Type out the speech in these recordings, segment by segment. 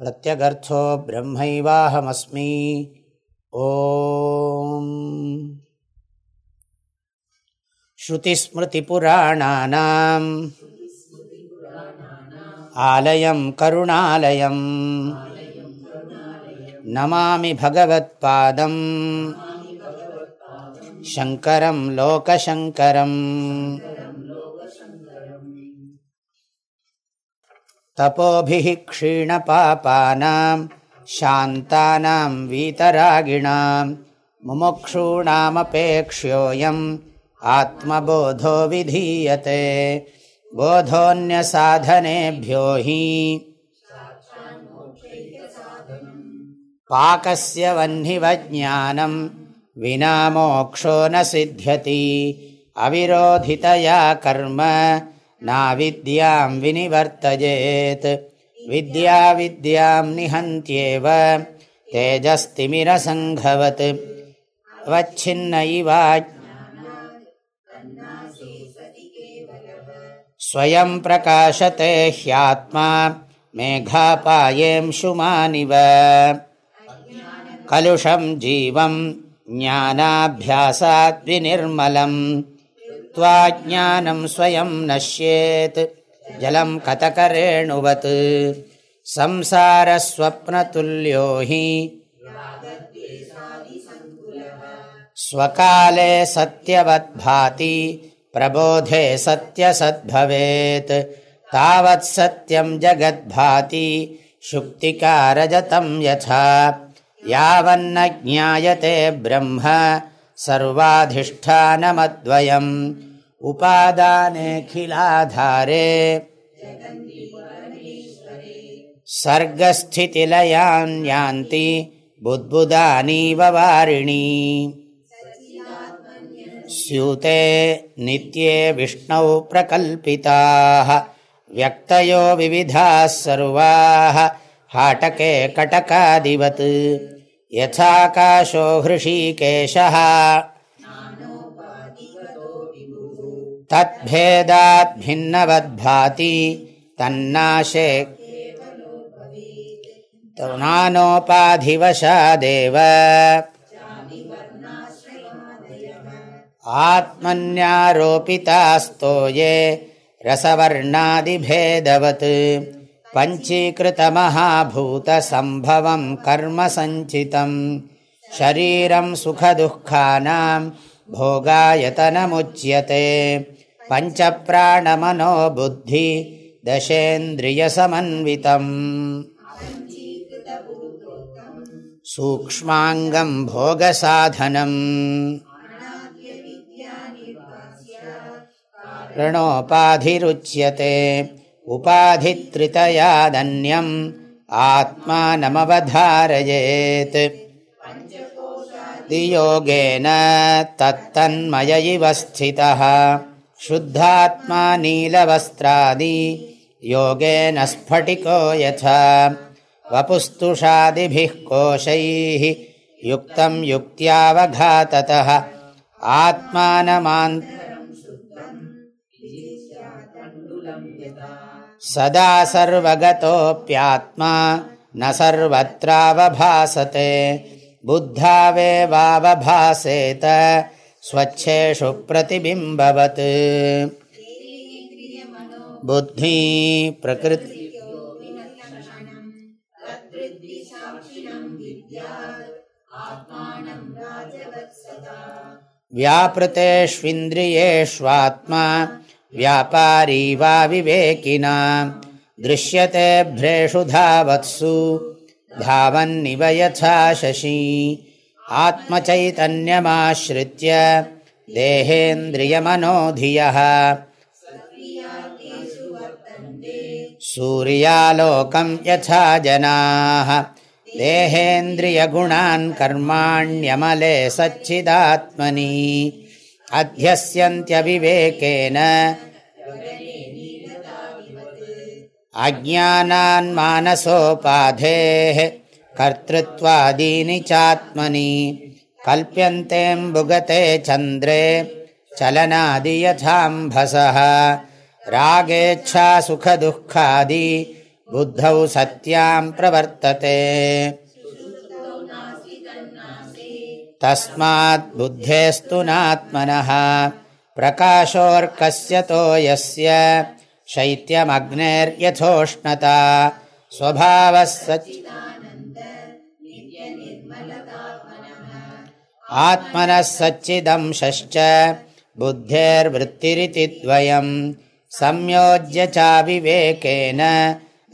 பிரத்யகர்த்தோ பிரம்மைவாஹமஸ்மி ஓம் ஸ்ருதிஸ்மிருதிபுராணானாம் ஆலயம் கருணாலயம் நமாமி பகவத்பாதம் சங்கரம் லோகசங்கரம் तपोभिः क्षीणपापानां शान्तानां वीतरागिणां मुमुक्षूणामपेक्ष्योऽयम् आत्मबोधो विधीयते बोधोऽन्यसाधनेभ्यो हि पाकस्य वह्निवज्ञानं विना मोक्षो न सिद्ध्यति अविरोधितया कर्म नाविद्यां विनिवर्तयेत् विद्या विद्यां निहन्त्येव तेजस्तिमिरसङ्घवत् वच्छिन्न इवा स्वयं प्रकाशते ह्यात्मा मेघापायेंशुमानिव कलुषं जीवं ज्ञानाभ्यासाद्विनिर्मलम् त्वाज्ञानं स्वयं नश्येत् जलं कतकरेणुवत् संसारस्वप्नतुल्यो हि स्वकाले सत्यवद्भाति प्रबोधे सत्यसद्भवेत् तावत् सत्यं जगद्भाति शुक्तिकारजतं यथा यावन्न ज्ञायते ब्रह्म सर्वाधिष्ठानमद्वयम् उपादानेऽखिलाधारे सर्गस्थितिलयान् यान्ति बुद्बुदानीव वारिणी स्यूते नित्ये विष्णौ प्रकल्पिताः व्यक्तयो विविधाः सर्वाः हाटके कटकादिवत् यथाकाशो हृषीकेशः। तद्भेदाद्भिन्नवद्भाति तन्नाशे नानोपाधिवशादेव आत्मन्यारोपितास्तो ये रसवर्णादिभेदवत्। பஞ்சீகிருதமூத்தம்பவம் கர்ம சஞ்சிதம் ஷரீரம் சுகதுக்கானாம் போகாயத்தனமுச்சியதே பஞ்சப்பிராணமனோ புத்தி தசேந்திரியசமன்விதம் சூக்மாங்கம் போகசாதனம் ரணோபாதிருச்சியதே उपाधित्रितयादन्यम् आत्मानमवधारयेत् योगेन तत्तन्मय इव स्थितः शुद्धात्मा नीलवस्त्रादि योगेन स्फटिको यथा वपुस्तुषादिभिः कोशैः युक्तं युक्त्यावघाततः आत्मानमान् सदा सर्वगतोऽप्यात्मा न सर्वत्रावभासते बुद्धावेवावभासेत स्वच्छेषु प्रतिबिम्बवत् बुद्धि प्रकृति व्यापृतेष्विन्द्रियेष्वात्मा व्यापारी वा विवेकिना। दृश्यते भ्रेषु धावत्सु। धावन्निव यथा शशी। आत्मचैतन्यमाश्रित्य। देहेन्द्रियमनोधियः। सूर्यालोकं यथा अध्यस्यन्त्यविवेकेन अज्ञानान् मानसोपाधेः कर्तृत्वादीनि चात्मनि कल्प्यन्तेऽम्बुगते चन्द्रे चलनादि यथाम्भसः रागेच्छासुखदुःखादि बुद्धौ सत्यां प्रवर्तते तस्मात् बुद्धेस्तु नात्मनः प्रकाशोऽर्कस्य तो यस्य शैत्यमग्नेर्यथोष्णता स्वभावः सच् आत्मनः सच्चिदंशश्च बुद्धेर्वृत्तिरिति द्वयम् संयोज्य चाविवेकेन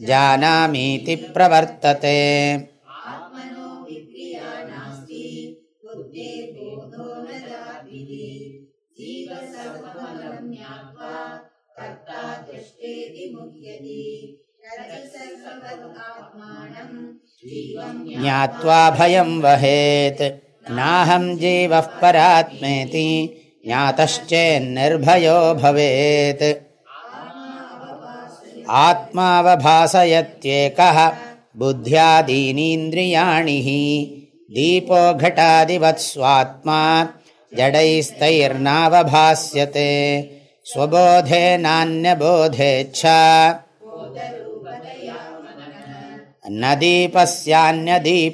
जानामीति प्रवर्तते ज्ञात्वा भयं वहेत् नाहं जीवः परात्मेति ज्ञातश्चेन्निर्भयो भवेत् आत्मावभासयत्येकः बुद्ध्यादीनीन्द्रियाणि हि दीपो घटादिवत्स्वात्मा जडैस्तैर्नावभास्यते स्वबोधे नान्यबोधेच्छा न दीपस्यान्यदीपेच्छा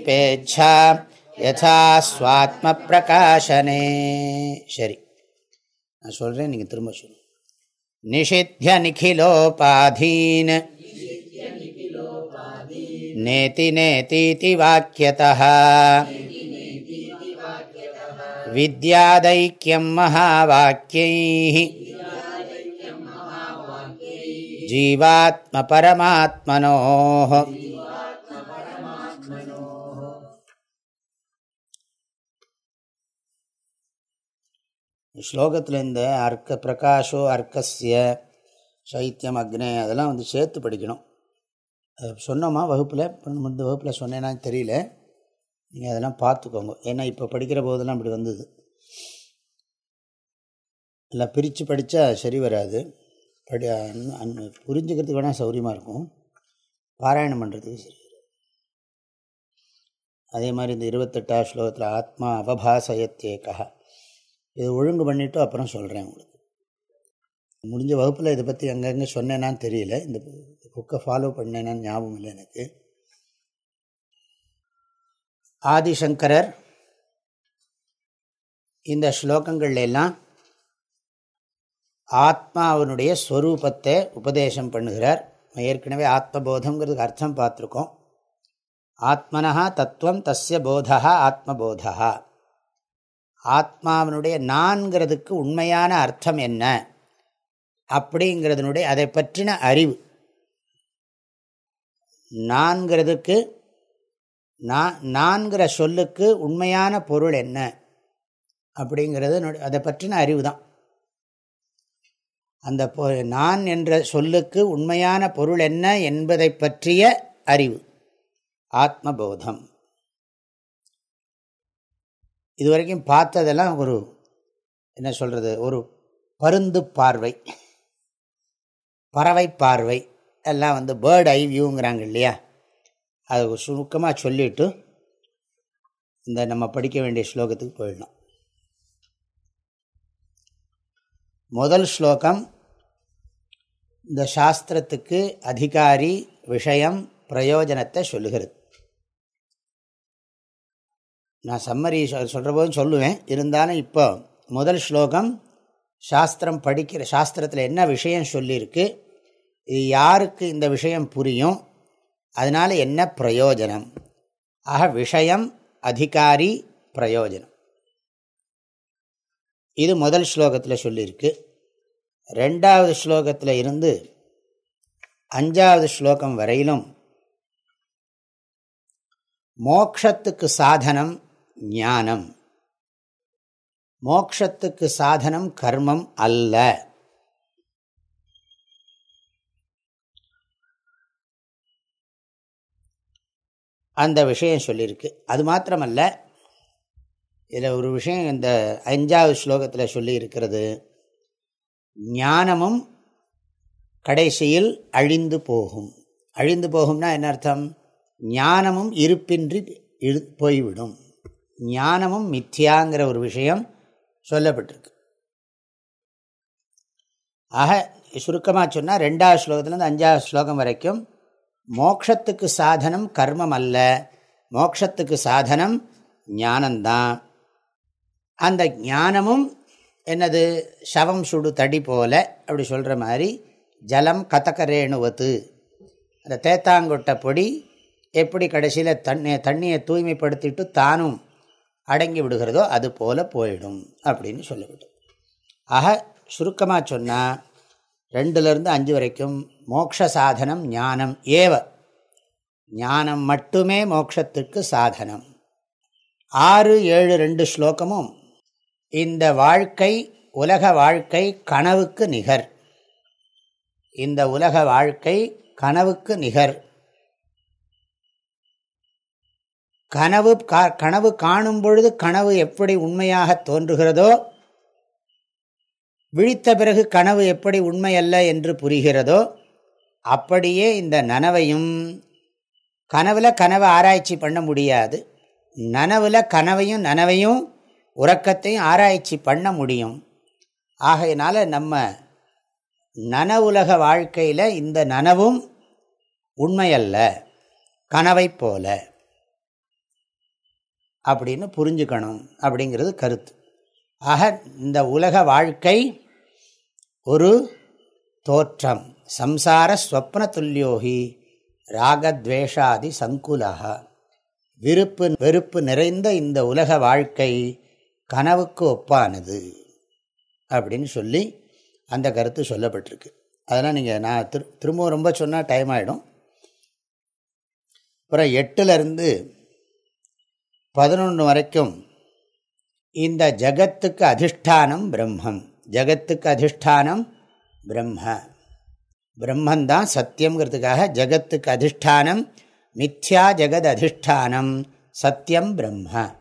யதா ஸ்வாத்ம பிரகாசனே சரி நான் சொல்கிறேன் நீங்கள் திரும்ப சொல்லு நிஷித்திய நிகிலோபாதீன் நேதி நேதீதி வாக்கியதः विद्यादैक्यं महावाक्यैः जीवात्मपरमात्मनोः ஸ்லோகத்தில் இந்த அர்க்க பிரகாஷோ அர்க்கசிய சைத்தியம் அக்னே அதெல்லாம் வந்து சேர்த்து படிக்கணும் சொன்னோமா வகுப்பில் இந்த வகுப்பில் சொன்னேன்னான்னு தெரியல நீங்கள் அதெல்லாம் பார்த்துக்கோங்க ஏன்னா இப்போ படிக்கிற போதெல்லாம் அப்படி வந்தது எல்லாம் பிரித்து படித்தா சரி வராது படி புரிஞ்சுக்கிறதுக்கு வேணால் சௌரியமாக இருக்கும். பாராயணம் பண்ணுறதுக்கு சரி. அதே மாதிரி இந்த இருபத்தெட்டாம் ஸ்லோகத்தில் ஆத்மா அவபாசயத்தேக்கா இது ஒழுங்கு பண்ணிவிட்டு அப்புறம் சொல்கிறேன் உங்களுக்கு. முடிஞ்ச வகுப்பில் இதை பற்றி அங்கங்கே சொன்னேனான்னு தெரியல. இந்த புக்கை ஃபாலோ பண்ணேனான்னு ஞாபகம் இல்லை எனக்கு. ஆதிசங்கரர் இந்த ஸ்லோகங்கள்ல எல்லாம் ஆத்மாவினுடைய ஸ்வரூபத்தை உபதேசம் பண்ணுகிறார். ஏற்கனவே ஆத்மபோதங்கிறதுக்கு அர்த்தம் பார்த்துருக்கோம். ஆத்மனா தத்துவம் தஸ்ய போதா ஆத்மபோதா ஆத்மாவினுடைய நான்கிறதுக்கு உண்மையான அர்த்தம் என்ன? அப்படிங்கிறதுனுடைய அதை பற்றின அறிவு. நான்கிறதுக்கு நான் நான்கிற சொல்லுக்கு உண்மையான பொருள் என்ன? அப்படிங்கிறது அதை பற்றின அறிவு தான் அந்த நான் என்ற சொல்லுக்கு உண்மையான பொருள் என்ன என்பதை பற்றிய அறிவு. ஆத்மபோதம். இதுவரைக்கும் பார்த்ததெல்லாம் ஒரு என்ன சொல்கிறது ஒரு பருந்து பார்வை. பறவை பார்வை. எல்லாம் வந்து பேர்ட் ஐ வியூங்கிறாங்க இல்லையா? அது சுருக்கமாக சொல்லிவிட்டு இந்த நம்ம படிக்க வேண்டிய ஸ்லோகத்துக்கு போயிடணும் முதல் ஸ்லோகம் இந்த சாஸ்திரத்துக்கு அதிகாரி விஷயம் பிரயோஜனத்தை சொல்லுகிறது. நான் சம்மரி சொல்கிற போதும் சொல்லுவேன். இருந்தாலும் இப்போ முதல் ஸ்லோகம் சாஸ்திரம் படிக்கிற சாஸ்திரத்தில் என்ன விஷயம் சொல்லியிருக்கு இது யாருக்கு இந்த விஷயம் புரியும் அதனால் என்ன பிரயோஜனம்? ஆக விஷயம் அதிகாரி பிரயோஜனம். இது முதல் ஸ்லோகத்தில் சொல்லியிருக்கு. ரெண்டாவது ஸ்லோகத்தில் இருந்து அஞ்சாவது ஸ்லோகம் வரையிலும் மோக்ஷத்துக்கு சாதனம் ஞானம். மோக்ஷத்துக்கு சாதனம் கர்மம் அல்ல. அந்த விஷயம் சொல்லியிருக்கு. அது மாத்திரமல்ல இதில் ஒரு விஷயம் இந்த அஞ்சாவது ஸ்லோகத்தில் சொல்லி இருக்கிறது ஞானமும் கடைசியில் அழிந்து போகும். அழிந்து போகும்னா என்ன அர்த்தம்? ஞானமும் இருப்பின்றி போய்விடும். ஞானமும் மித்யாங்கிற ஒரு விஷயம் சொல்லப்பட்டிருக்கு. ஆக சுருக்கமாக சொன்னால் ரெண்டாவது ஸ்லோகத்துலேருந்து அஞ்சாவது ஸ்லோகம் வரைக்கும் மோக்ஷத்துக்கு சாதனம் கர்மம் அல்ல. மோக்ஷத்துக்கு சாதனம் ஞானந்தான் அந்த ஞானமும் என்னது? சவம் சுடு தடி போல அப்படி சொல்கிற மாதிரி ஜலம் கதக்கரேணுவத்து அந்த தேத்தாங்கொட்டை பொடி எப்படி கடைசியில் தண்ணி தண்ணியை தூய்மைப்படுத்திட்டு தானும் அடங்கி விடுகிறதோ அது போல் போயிடும் அப்படின்னு சொல்லிவிட்டு. ஆக சுருக்கமாக சொன்னால் ரெண்டுலேருந்து அஞ்சு வரைக்கும் மோக்ஷ சாதனம் ஞானம் ஏவ. ஞானம் மட்டுமே மோக்ஷத்துக்கு சாதனம். ஆறு ஏழு ரெண்டு ஸ்லோகமும் இந்த வாழ்க்கை உலக வாழ்க்கை கனவுக்கு நிகர். இந்த உலக வாழ்க்கை கனவுக்கு நிகர். கனவு கனவு காணும் பொழுது கனவு எப்படி உண்மையாக தோன்றுகிறதோ விழித்த பிறகு கனவு எப்படி உண்மையல்ல என்று புரிகிறதோ அப்படியே இந்த நனவையும் கனவில் கனவை ஆராய்ச்சி பண்ண முடியாது. நனவில் கனவையும் நனவையும் உறக்கத்தையும் ஆராய்ச்சி பண்ண முடியும். ஆகையினால நம்ம நனவுலக வாழ்க்கையில் இந்த நனவும் உண்மையல்ல கனவை போல அப்படின்னு புரிஞ்சுக்கணும் அப்படிங்கிறது கருத்து. ஆக இந்த உலக வாழ்க்கை ஒரு தோற்றம். சம்சார ஸ்வப்ன துல்யோகி ராகத்வேஷாதி சங்குலக. விருப்பு வெறுப்பு நிறைந்த இந்த உலக வாழ்க்கை கனவுக்கு ஒப்பானது அப்படின்னு சொல்லி அந்த கருத்து சொல்லப்பட்டிருக்கு. அதெல்லாம் நீங்கள் நான் திரு திரும்பவும் ரொம்ப சொன்னால் டைம் ஆகிடும் அப்புறம் எட்டுலேருந்து பதினொன்று வரைக்கும் இந்த ஜகத்துக்கு அதிஷ்டானம் பிரம்மம். ஜகத்துக்கு அதிஷ்டானம் பிரம்ம. பிரம்மந்தான் சத்தியங்கிறதுக்காக ஜகத்துக்கு அதிஷ்டானம் மித்யா ஜெகத் அதிஷ்டானம் சத்தியம் பிரம்ம.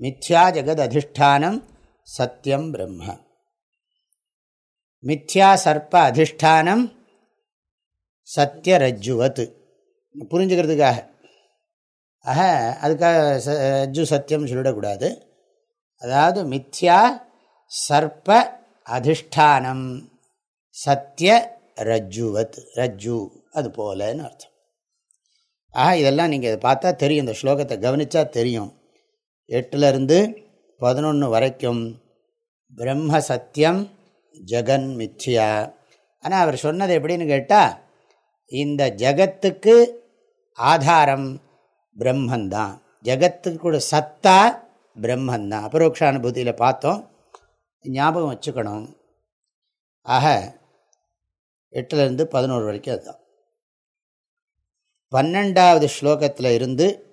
மித்யா ஜெகத் அதிஷ்டானம் சத்தியம் பிரம்ம. மித்யா சர்ப்ப அதிஷ்டானம் சத்திய ரஜ்ஜுவத் புரிஞ்சுக்கிறதுக்காக. ஆக அதுக்காக ரஜ்ஜு சத்தியம் சொல்லிடக்கூடாது. அதாவது மித்யா சர்ப்ப அதிஷ்டானம் சத்திய ரஜ்ஜுவத் ரஜ்ஜு அது போலன்னு அர்த்தம். ஆக இதெல்லாம் நீங்கள் இதை பார்த்தா தெரியும். இந்த ஸ்லோகத்தை கவனித்தா தெரியும். எட்டுலேருந்து பதினொன்று வரைக்கும் பிரம்ம சத்தியம் ஜெகன் மித்யா. ஆனால் அவர் சொன்னது எப்படின்னு கேட்டால் இந்த ஜகத்துக்கு ஆதாரம் பிரம்மந்தான். ஜகத்துக்கு கூட சத்தா பிரம்மந்தான். அபரோக்ஷானுபூதியில் பார்த்தோம். ஞாபகம் வச்சுக்கணும். ஆக எட்டுலேருந்து பதினோரு வரைக்கும் அதுதான். பன்னெண்டாவது ஸ்லோகத்தில் இருந்து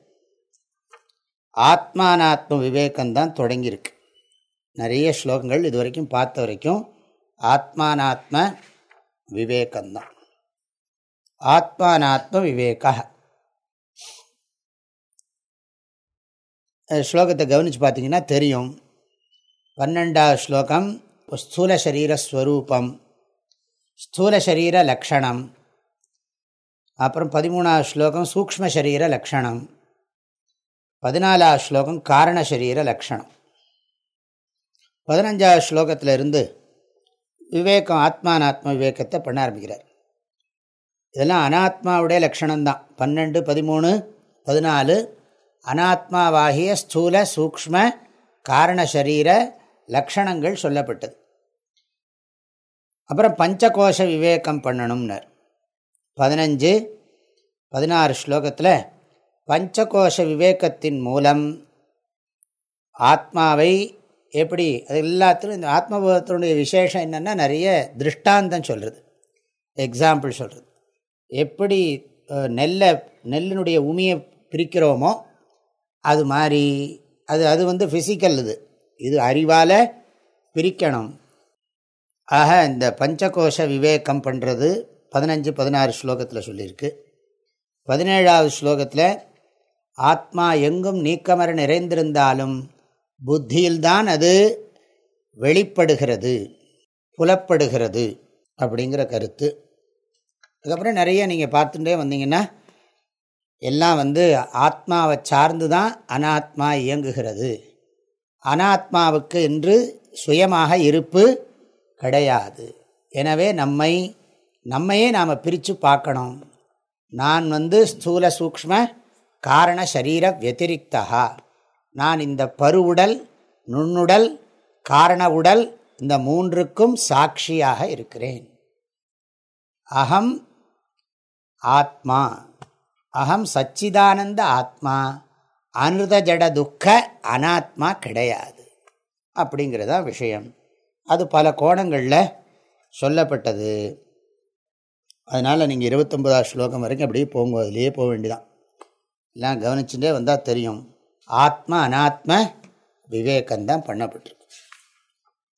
ஆத்மானாத்ம விவேகம்தான் தொடங்கியிருக்கு. நிறைய ஸ்லோகங்கள் இது வரைக்கும் பார்த்த வரைக்கும் ஆத்மானாத்ம விவேகம்தான் ஆத்மானாத்ம விவேக ஸ்லோகத்தை கவனித்து பார்த்தீங்கன்னா தெரியும். பன்னெண்டாவது ஸ்லோகம் ஸ்தூல சரீரஸ்வரூபம் ஸ்தூல சரீர லக்ஷணம். அப்புறம் பதிமூணாவது ஸ்லோகம் சூக்ம சரீர லக்ஷணம். பதினாலாவது ஸ்லோகம் காரண சரீர லக்ஷணம். பதினஞ்சாவது ஸ்லோகத்தில் இருந்து விவேகம் ஆத்மானாத்ம விவேகத்தை பண்ண ஆரம்பிக்கிறார். இதெல்லாம் அனாத்மாவுடைய லக்ஷணம்தான். பன்னெண்டு பதிமூணு பதினாலு அனாத்மாவாகிய ஸ்தூல சூக்ம காரண சரீர லக்ஷணங்கள் சொல்லப்பட்டது. அப்புறம் பஞ்சகோஷ விவேகம் பண்ணணும்னர். பதினஞ்சு பதினாறு ஸ்லோகத்தில் பஞ்சகோஷ விவேகத்தின் மூலம் ஆத்மாவை எப்படி அது எல்லாத்திலும் இந்த ஆத்மபோதத்தினுடைய விசேஷம் என்னென்னா நிறைய திருஷ்டாந்தம் சொல்கிறது எக்ஸாம்பிள் சொல்கிறது எப்படி நெல்லை நெல்லினுடைய உமியை பிரிக்கிறோமோ அது மாதிரி அது அது வந்து ஃபிசிக்கல் இது. இது அறிவால் பிரிக்கணும். ஆக இந்த பஞ்சகோஷ விவேகம் பண்ணுறது பதினஞ்சு பதினாறு ஸ்லோகத்தில் சொல்லியிருக்கு. பதினேழாவது ஸ்லோகத்தில் ஆத்மா எங்கும் நீக்கமர நிறைந்திருந்தாலும் புத்தியில்தான் அது வெளிப்படுகிறது புலப்படுகிறது அப்படிங்கிற கருத்து. அதுக்கப்புறம் நிறைய நீங்கள் பார்த்துட்டே வந்தீங்கன்னா எல்லாம் வந்து ஆத்மாவை சார்ந்து தான் அனாத்மா இயங்குகிறது. அனாத்மாவுக்கு என்று சுயமாக இருப்பு கிடையாது. எனவே நம்மை நம்மையே நாம் பிரித்து பார்க்கணும். நான் வந்து ஸ்தூல சூக்ம காரண சரீர வத்திரிக்தா நான் இந்த பருவுடல் நுண்ணுடல் காரண உடல் இந்த மூன்றுக்கும் சாட்சியாக இருக்கிறேன். அகம் ஆத்மா. அகம் சச்சிதானந்த ஆத்மா. அனுத ஜட துக்க அனாத்மா கிடையாது. அப்படிங்கிறதா விஷயம். அது பல கோணங்களில் சொல்லப்பட்டது. அதனால் நீங்கள் இருபத்தொம்பதாவது ஸ்லோகம் வரைக்கும் அப்படியே போங்க. அதிலேயே போக வேண்டியதான் எல்லாம் கவனிச்சுட்டே வந்தால் தெரியும். ஆத்ம அனாத்ம விவேகந்தான் பண்ணப்பட்டிருக்கு.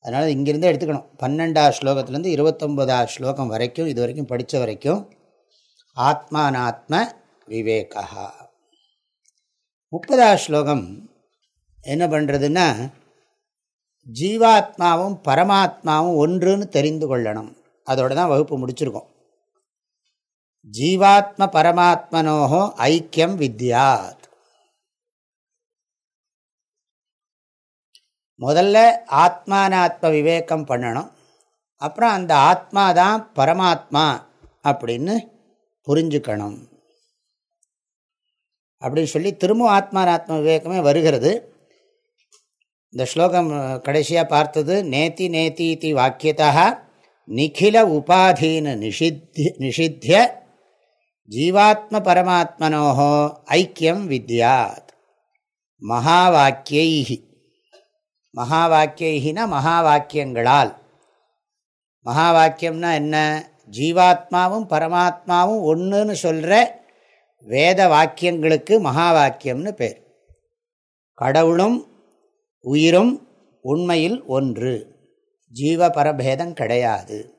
அதனால் இங்கேருந்தே எடுத்துக்கணும். பன்னெண்டாவது ஸ்லோகத்துலேருந்து இருபத்தொம்போதாவது ஸ்லோகம் வரைக்கும் இது வரைக்கும் படித்த வரைக்கும் ஆத்மானாத்ம விவேகா. முப்பதாவது ஸ்லோகம் என்ன பண்ணுறதுன்னா ஜீவாத்மாவும் பரமாத்மாவும் ஒன்றுன்னு தெரிந்து கொள்ளணும். அதோட தான் வகுப்பு முடிச்சிருக்கோம். ஜீவாத்ம பரமாத்மனோகோ ஐக்கியம் வித்யாத். முதல்ல ஆத்மானாத்ம விவேகம் பண்ணணும். அப்புறம் அந்த ஆத்மா தான் பரமாத்மா அப்படின்னு புரிஞ்சுக்கணும். அப்படின்னு சொல்லி திரும்ப ஆத்மானாத்ம விவேகமே வருகிறது. இந்த ஸ்லோகம் கடைசியாக பார்த்தது நேத்தி நேத்தி இத்தி வாக்கியத்தா நிகில உபாதீன நிஷித்தி நிஷித்திய ஜீவாத்ம பரமாத்மனோஹோ ஐக்கியம் வித்யாத். மகா வாக்கியை மகா வாக்கியைனா மகா வாக்கியங்களால் மகா வாக்கியம்னா என்ன? ஜீவாத்மாவும் பரமாத்மாவும் ஒன்றுன்னு சொல்கிற வேத வாக்கியங்களுக்கு மகா வாக்கியம்னு பேர். கடவுளும் உயிரும் உண்மையில் ஒன்று. ஜீவ பரபேதம் கிடையாது.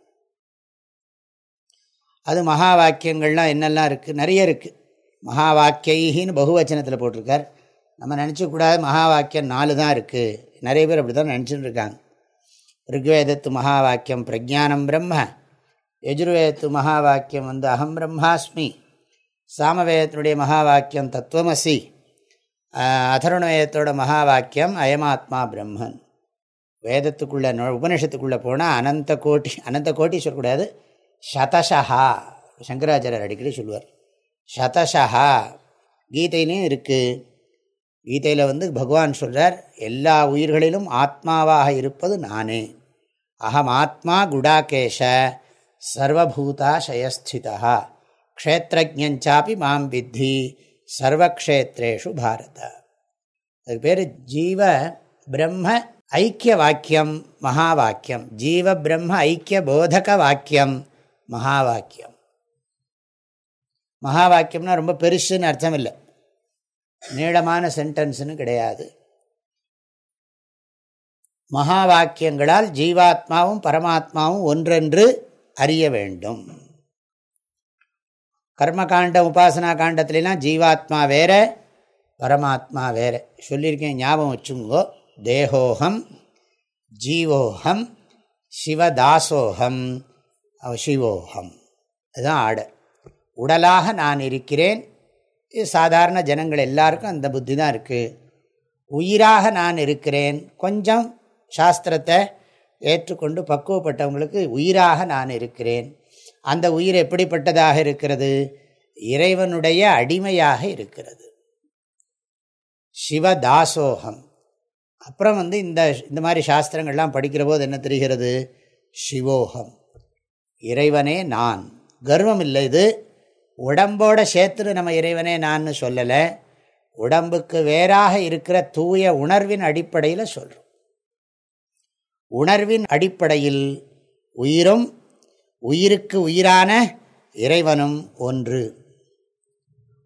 அது மகா வாக்கியங்கள்லாம் என்னெல்லாம் இருக்குது நிறைய இருக்குது மகா வாக்கியின்னு பகுவச்சனத்தில் போட்டிருக்கார். நம்ம நினச்சக்கூடாது மகா வாக்கியம் நாலு தான் இருக்குது நிறைய பேர் அப்படி தான் நினச்சின்னு இருக்காங்க ருக்வேதத்து மகா வாக்கியம் பிரஜானம் பிரம்ம. யஜுர்வேதத்து மகா வாக்கியம் வந்து அகம் பிரம்மாஸ்மி. சாமவேதத்தினுடைய மகா வாக்கியம் தத்துவமசி அதருணவேதத்தோட மகா வாக்கியம் அயமாத்மா பிரம்மன். வேதத்துக்குள்ளே உபனிஷத்துக்குள்ளே போனால் அனந்த கோட்டி அனந்த கோட்டி சொல்லக்கூடாது சதசா சங்கராச்சாரியர் அடிக்கடி சொல்லுவார் சதசா கீதையிலையும் இருக்குது கீதையில் வந்து பகவான் சொல்கிறார் எல்லா உயிர்களிலும் ஆத்மாவாக இருப்பது நானே. அகம் ஆத்மா குடாகேஷ சர்வபூதா சயஸ்திதா க்ஷேத்திரஜாப்பி மாம் வித்தி சர்வக்ஷேத்ரேஷு பாரத. அதுக்கு பேர் ஜீவ பிரம்ம ஐக்கிய வாக்கியம் மகா வாக்கியம் ஜீவ பிரம்ம ஐக்கிய போதக வாக்கியம். மகா வாக்கியம் மகா வாக்கியம்னா ரொம்ப பெருசுன்னு அர்த்தம் இல்லை. நீளமான சென்டென்ஸ்னு கிடையாது. மகா வாக்கியங்களால் ஜீவாத்மாவும் பரமாத்மாவும் ஒன்றென்று அறிய வேண்டும். கர்மகாண்ட உபாசனா காண்டத்துலாம் ஜீவாத்மா வேற பரமாத்மா வேற. சொல்லியிருக்கேன் ஞாபகம் வச்சுங்கோ தேகோகம் ஜீவோகம் சிவதாசோகம் அவசிவோகம். இதுதான் ஆடை. உடலாக நான் இருக்கிறேன். இது சாதாரண ஜனங்கள் எல்லாருக்கும் அந்த புத்தி தான் இருக்குது உயிராக நான் இருக்கிறேன். கொஞ்சம் சாஸ்திரத்தை ஏற்றுக்கொண்டு பக்குவப்பட்டவங்களுக்கு உயிராக நான் இருக்கிறேன். அந்த உயிர் எப்படிப்பட்டதாக இருக்கிறது? இறைவனுடைய அடிமையாக இருக்கிறது. சிவதாசோகம். அப்புறம் வந்து இந்த இந்த மாதிரி சாஸ்திரங்கள்லாம் படிக்கிற போது என்ன தெரிகிறது? சிவோகம். இறைவனே நான். கர்வம் இல்லை இது. உடம்போட சேர்த்துன்னு நம்ம இறைவனே நான் சொல்லலை. உடம்புக்கு வேறாக இருக்கிற தூய உணர்வின் அடிப்படையில் சொல்கிறோம் உணர்வின் அடிப்படையில் உயிரும் உயிருக்கு உயிரான இறைவனும் ஒன்று.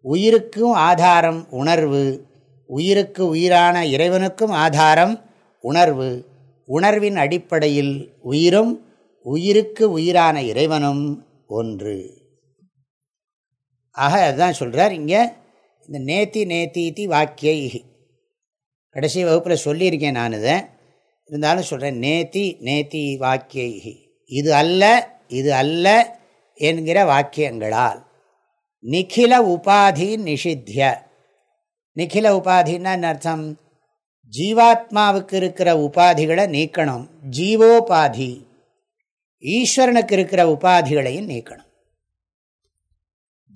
உயிருக்கும் ஆதாரம் உணர்வு உயிருக்கு உயிரான இறைவனுக்கும் ஆதாரம் உணர்வு. உணர்வின் அடிப்படையில் உயிரும் உயிருக்கு உயிரான இறைவனும் ஒன்று. ஆக அதுதான் சொல்கிறார் இங்கே இந்த நேத்தி நேத்தி வாக்கியை. கடைசி வகுப்பில் சொல்லியிருக்கேன் நான் இதை. இருந்தாலும் சொல்கிறேன் நேத்தி நேத்தி வாக்கியை. இது அல்ல இது அல்ல என்கிற வாக்கியங்களால். நிகில உபாதி நிஷித்திய. நிகில உபாதின்னா அர்த்தம்? ஜீவாத்மாவுக்கு இருக்கிற உபாதிகளை நீக்கணும். ஜீவோபாதி. ஈஸ்வரனுக்கு இருக்கிற உபாதிகளையும் நீக்கணும்.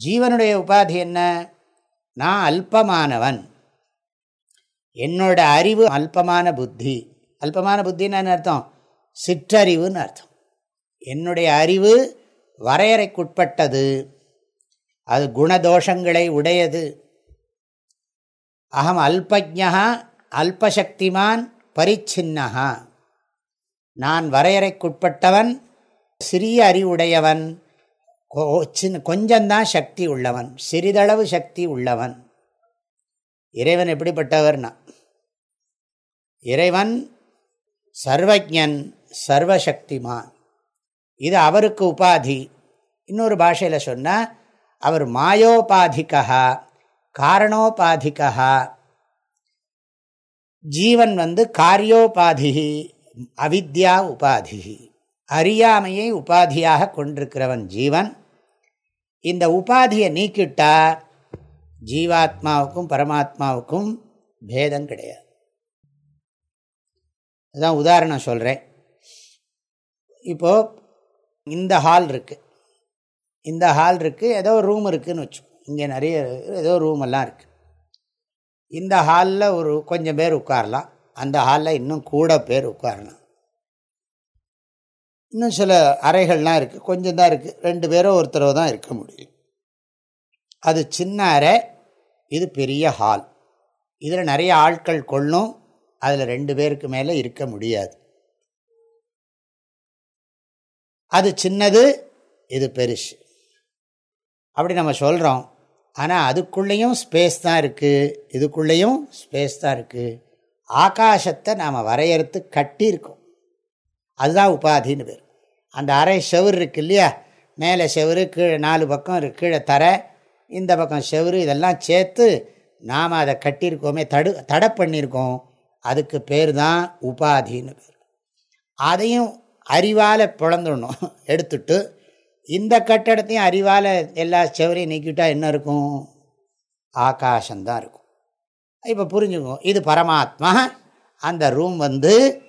ஜீவனுடைய உபாதி என்ன? நான் அல்பமானவன். என்னோட அறிவு அல்பமான புத்தி. அல்பமான புத்தின்னு அர்த்தம்? சிற்றறிவுன்னு அர்த்தம். என்னுடைய அறிவு வரையறைக்குட்பட்டது. அது குணதோஷங்களை உடையது. அகம் அல்பஜா அல்பசக்திமான் பரிச்சின்னஹா. நான் வரையறைக்குட்பட்டவன் சிறிய அறிவுடையவன் சின்ன கொஞ்சம்தான் சக்தி உள்ளவன் சிறிதளவு சக்தி உள்ளவன். இறைவன் எப்படிப்பட்டவர்னா இறைவன் சர்வஜன் சர்வசக்திமான். இது அவருக்கு உபாதி. இன்னொரு பாஷையில் சொன்னால் அவர் மாயோபாதிக்கா காரணோபாதிக்கா ஜீவன் வந்து காரியோபாதி அவித்யா உபாதி அறியாமையை உபாதியாக கொண்டிருக்கிறவன் ஜீவன். இந்த உபாதியை நீக்கிட்டா ஜீவாத்மாவுக்கும் பரமாத்மாவுக்கும் பேதம் கிடையாது. அதுதான் உதாரணம் சொல்கிறேன் இப்போது இந்த ஹால் இருக்குது இந்த ஹால் இருக்குது ஏதோ ரூம் இருக்குதுன்னு வச்சுக்கோ. இங்கே நிறைய ஏதோ ரூமெல்லாம் இருக்குது இந்த ஹாலில் ஒரு கொஞ்சம் பேர் உட்காரலாம். அந்த ஹாலில் இன்னும் கூட பேர் உட்காரலாம் இன்னும் சில அறைகள்லாம் இருக்குது கொஞ்சம் தான் இருக்குது ரெண்டு பேரும் ஒருத்தரவு தான் இருக்க முடியும். அது சின்ன அறை இது பெரிய ஹால் இதில் நிறைய ஆட்கள் கொள்ளும். அதில் ரெண்டு பேருக்கு மேலே இருக்க முடியாது. அது சின்னது இது பெருசு. அப்படி நம்ம சொல்கிறோம் ஆனால் அதுக்குள்ளேயும் ஸ்பேஸ் தான் இருக்குது இதுக்குள்ளேயும் ஸ்பேஸ் தான் இருக்குது ஆகாசத்தை நாம் வரையறுத்து கட்டியிருக்கோம். அதுதான் உபாதின்னு பேர். அந்த அறை செவரு இருக்கு இல்லையா மேலே செவரு கீழே நாலு பக்கம் இருக்கு கீழே தர. இந்த பக்கம் செவரு இதெல்லாம் சேர்த்து நாம் அதை கட்டியிருக்கோமே தடு தடை பண்ணியிருக்கோம். அதுக்கு பேர் தான் உபாதின்னு பேர். அதையும் அறிவால் பிளந்துடணும். எடுத்துட்டு இந்த கட்டடத்தையும் அறிவால் எல்லா செவரையும் நீக்கிட்டால் என்ன இருக்கும்? ஆகாசந்தான் இருக்கும். இப்போ புரிஞ்சுக்கோ இது பரமாத்மா. அந்த ரூம் வந்து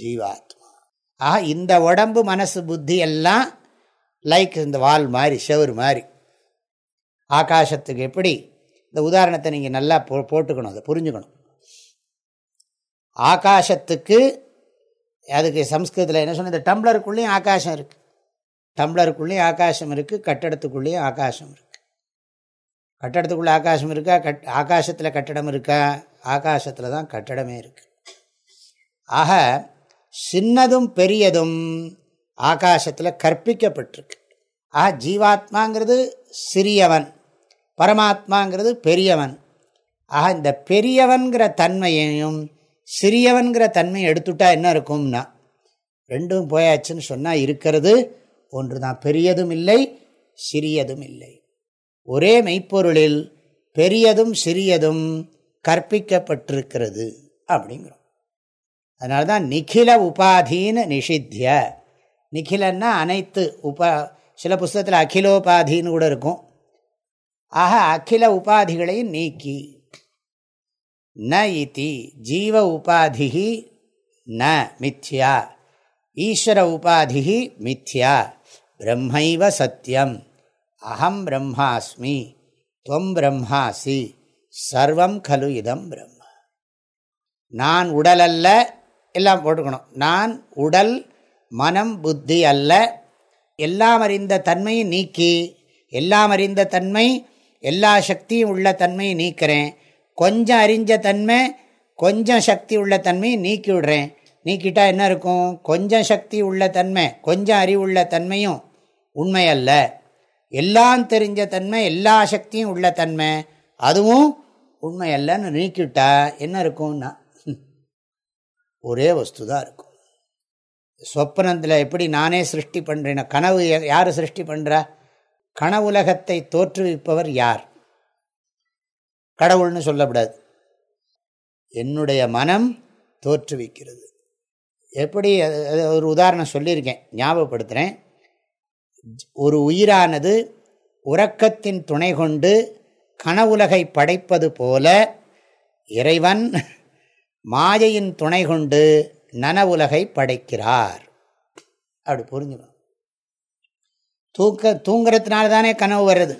ஜீவாத்மா. ஆக இந்த உடம்பு மனசு புத்தி எல்லாம் லைக் இந்த வால் மாதிரி செவர் மாதிரி. ஆகாசத்துக்கு எப்படி? இந்த உதாரணத்தை நீங்கள் நல்லா போ போட்டுக்கணும் அதை புரிஞ்சுக்கணும். ஆகாசத்துக்கு அதுக்கு சம்ஸ்கிருதத்தில் என்ன சொன்ன இந்த டம்ளருக்குள்ளேயும் ஆகாசம் இருக்குது டம்ளருக்குள்ளேயும் ஆகாசம் இருக்குது கட்டடத்துக்குள்ளேயும் ஆகாசம் இருக்குது கட்டடத்துக்குள்ளே ஆகாசம் இருக்கா? கட் ஆகாசத்தில் கட்டடம் இருக்கா? ஆகாசத்தில் தான் கட்டடமே இருக்குது ஆக சின்னதும் பெரியதும் ஆகாசத்தில் கற்பிக்கப்பட்டிருக்கு. ஆக ஜீவாத்மாங்கிறது சிறியவன் பரமாத்மாங்கிறது பெரியவன். ஆக இந்த பெரியவன்கிற தன்மையையும் சிறியவன்கிற தன்மையை எடுத்துட்டா என்ன இருக்கும்னா ரெண்டும் போயாச்சுன்னு சொன்னால் இருக்கிறது ஒன்று தான் பெரியதும் இல்லை சிறியதும் இல்லை. ஒரே மெய்ப்பொருளில் பெரியதும் சிறியதும் கற்பிக்கப்பட்டிருக்கிறது அப்படிங்கிறோம். அதனால தான் நிகில உபாதீன்னு நிஷித்திய. நிகிலன்னா அனைத்து உபா சில புஸ்தகத்தில் அகிலோபாதின்னு கூட இருக்கும். ஆக அகில உபாதிகளையும் நீக்கி. ந இத்தி ஜீவ உபாதி ந மித்யா. ஈஸ்வர உபாதி மித்யா. பிரம்மைவ சத்தியம் அகம் பிரம்மாஸ்மி. துவம் பிரம்மாசி. சர்வம் கலு இதம் பிரம்ம. நான் உடலல்ல எல்லாம் போட்டுக்கணும். நான் உடல் மனம் புத்தி அல்ல. எல்லாம் அறிந்த தன்மையை நீக்கி எல்லாம் அறிந்த தன்மை எல்லா சக்தியும் உள்ள தன்மையை நீக்கிறேன். கொஞ்சம் அறிஞ்ச தன்மை கொஞ்சம் சக்தி உள்ள தன்மையை நீக்கி விடுறேன். நீக்கிட்டால் என்ன இருக்கும்? கொஞ்சம் சக்தி உள்ள தன்மை கொஞ்சம் அறிவுள்ள தன்மையும் உண்மை அல்ல. எல்லாம் தெரிஞ்ச தன்மை எல்லா சக்தியும் உள்ள தன்மை அதுவும் உண்மை அல்லன்னு நீக்கிவிட்டா என்ன இருக்கும்னா ஒரே வஸ்து தான் இருக்கும். சொப்பனத்தில் எப்படி நானே சிருஷ்டி பண்ணுறேன் கனவு யார் சிருஷ்டி பண்ணுறா கனவுலகத்தை தோற்றுவிப்பவர் யார்? கடவுள்னு சொல்லக்கூடாது என்னுடைய மனம் தோற்றுவிக்கிறது. எப்படி அது ஒரு உதாரணம் சொல்லியிருக்கேன் ஞாபகப்படுத்துகிறேன் ஒரு உயிரானது உறக்கத்தின் துணை கொண்டு கனவுலகை படைப்பது போல இறைவன் மாயையின் துணை கொண்டு நனவுலகை படைக்கிறார். அப்படி புரிஞ்சுக்கணும். தூக்க தூங்குறதுனால தானே கனவு வருது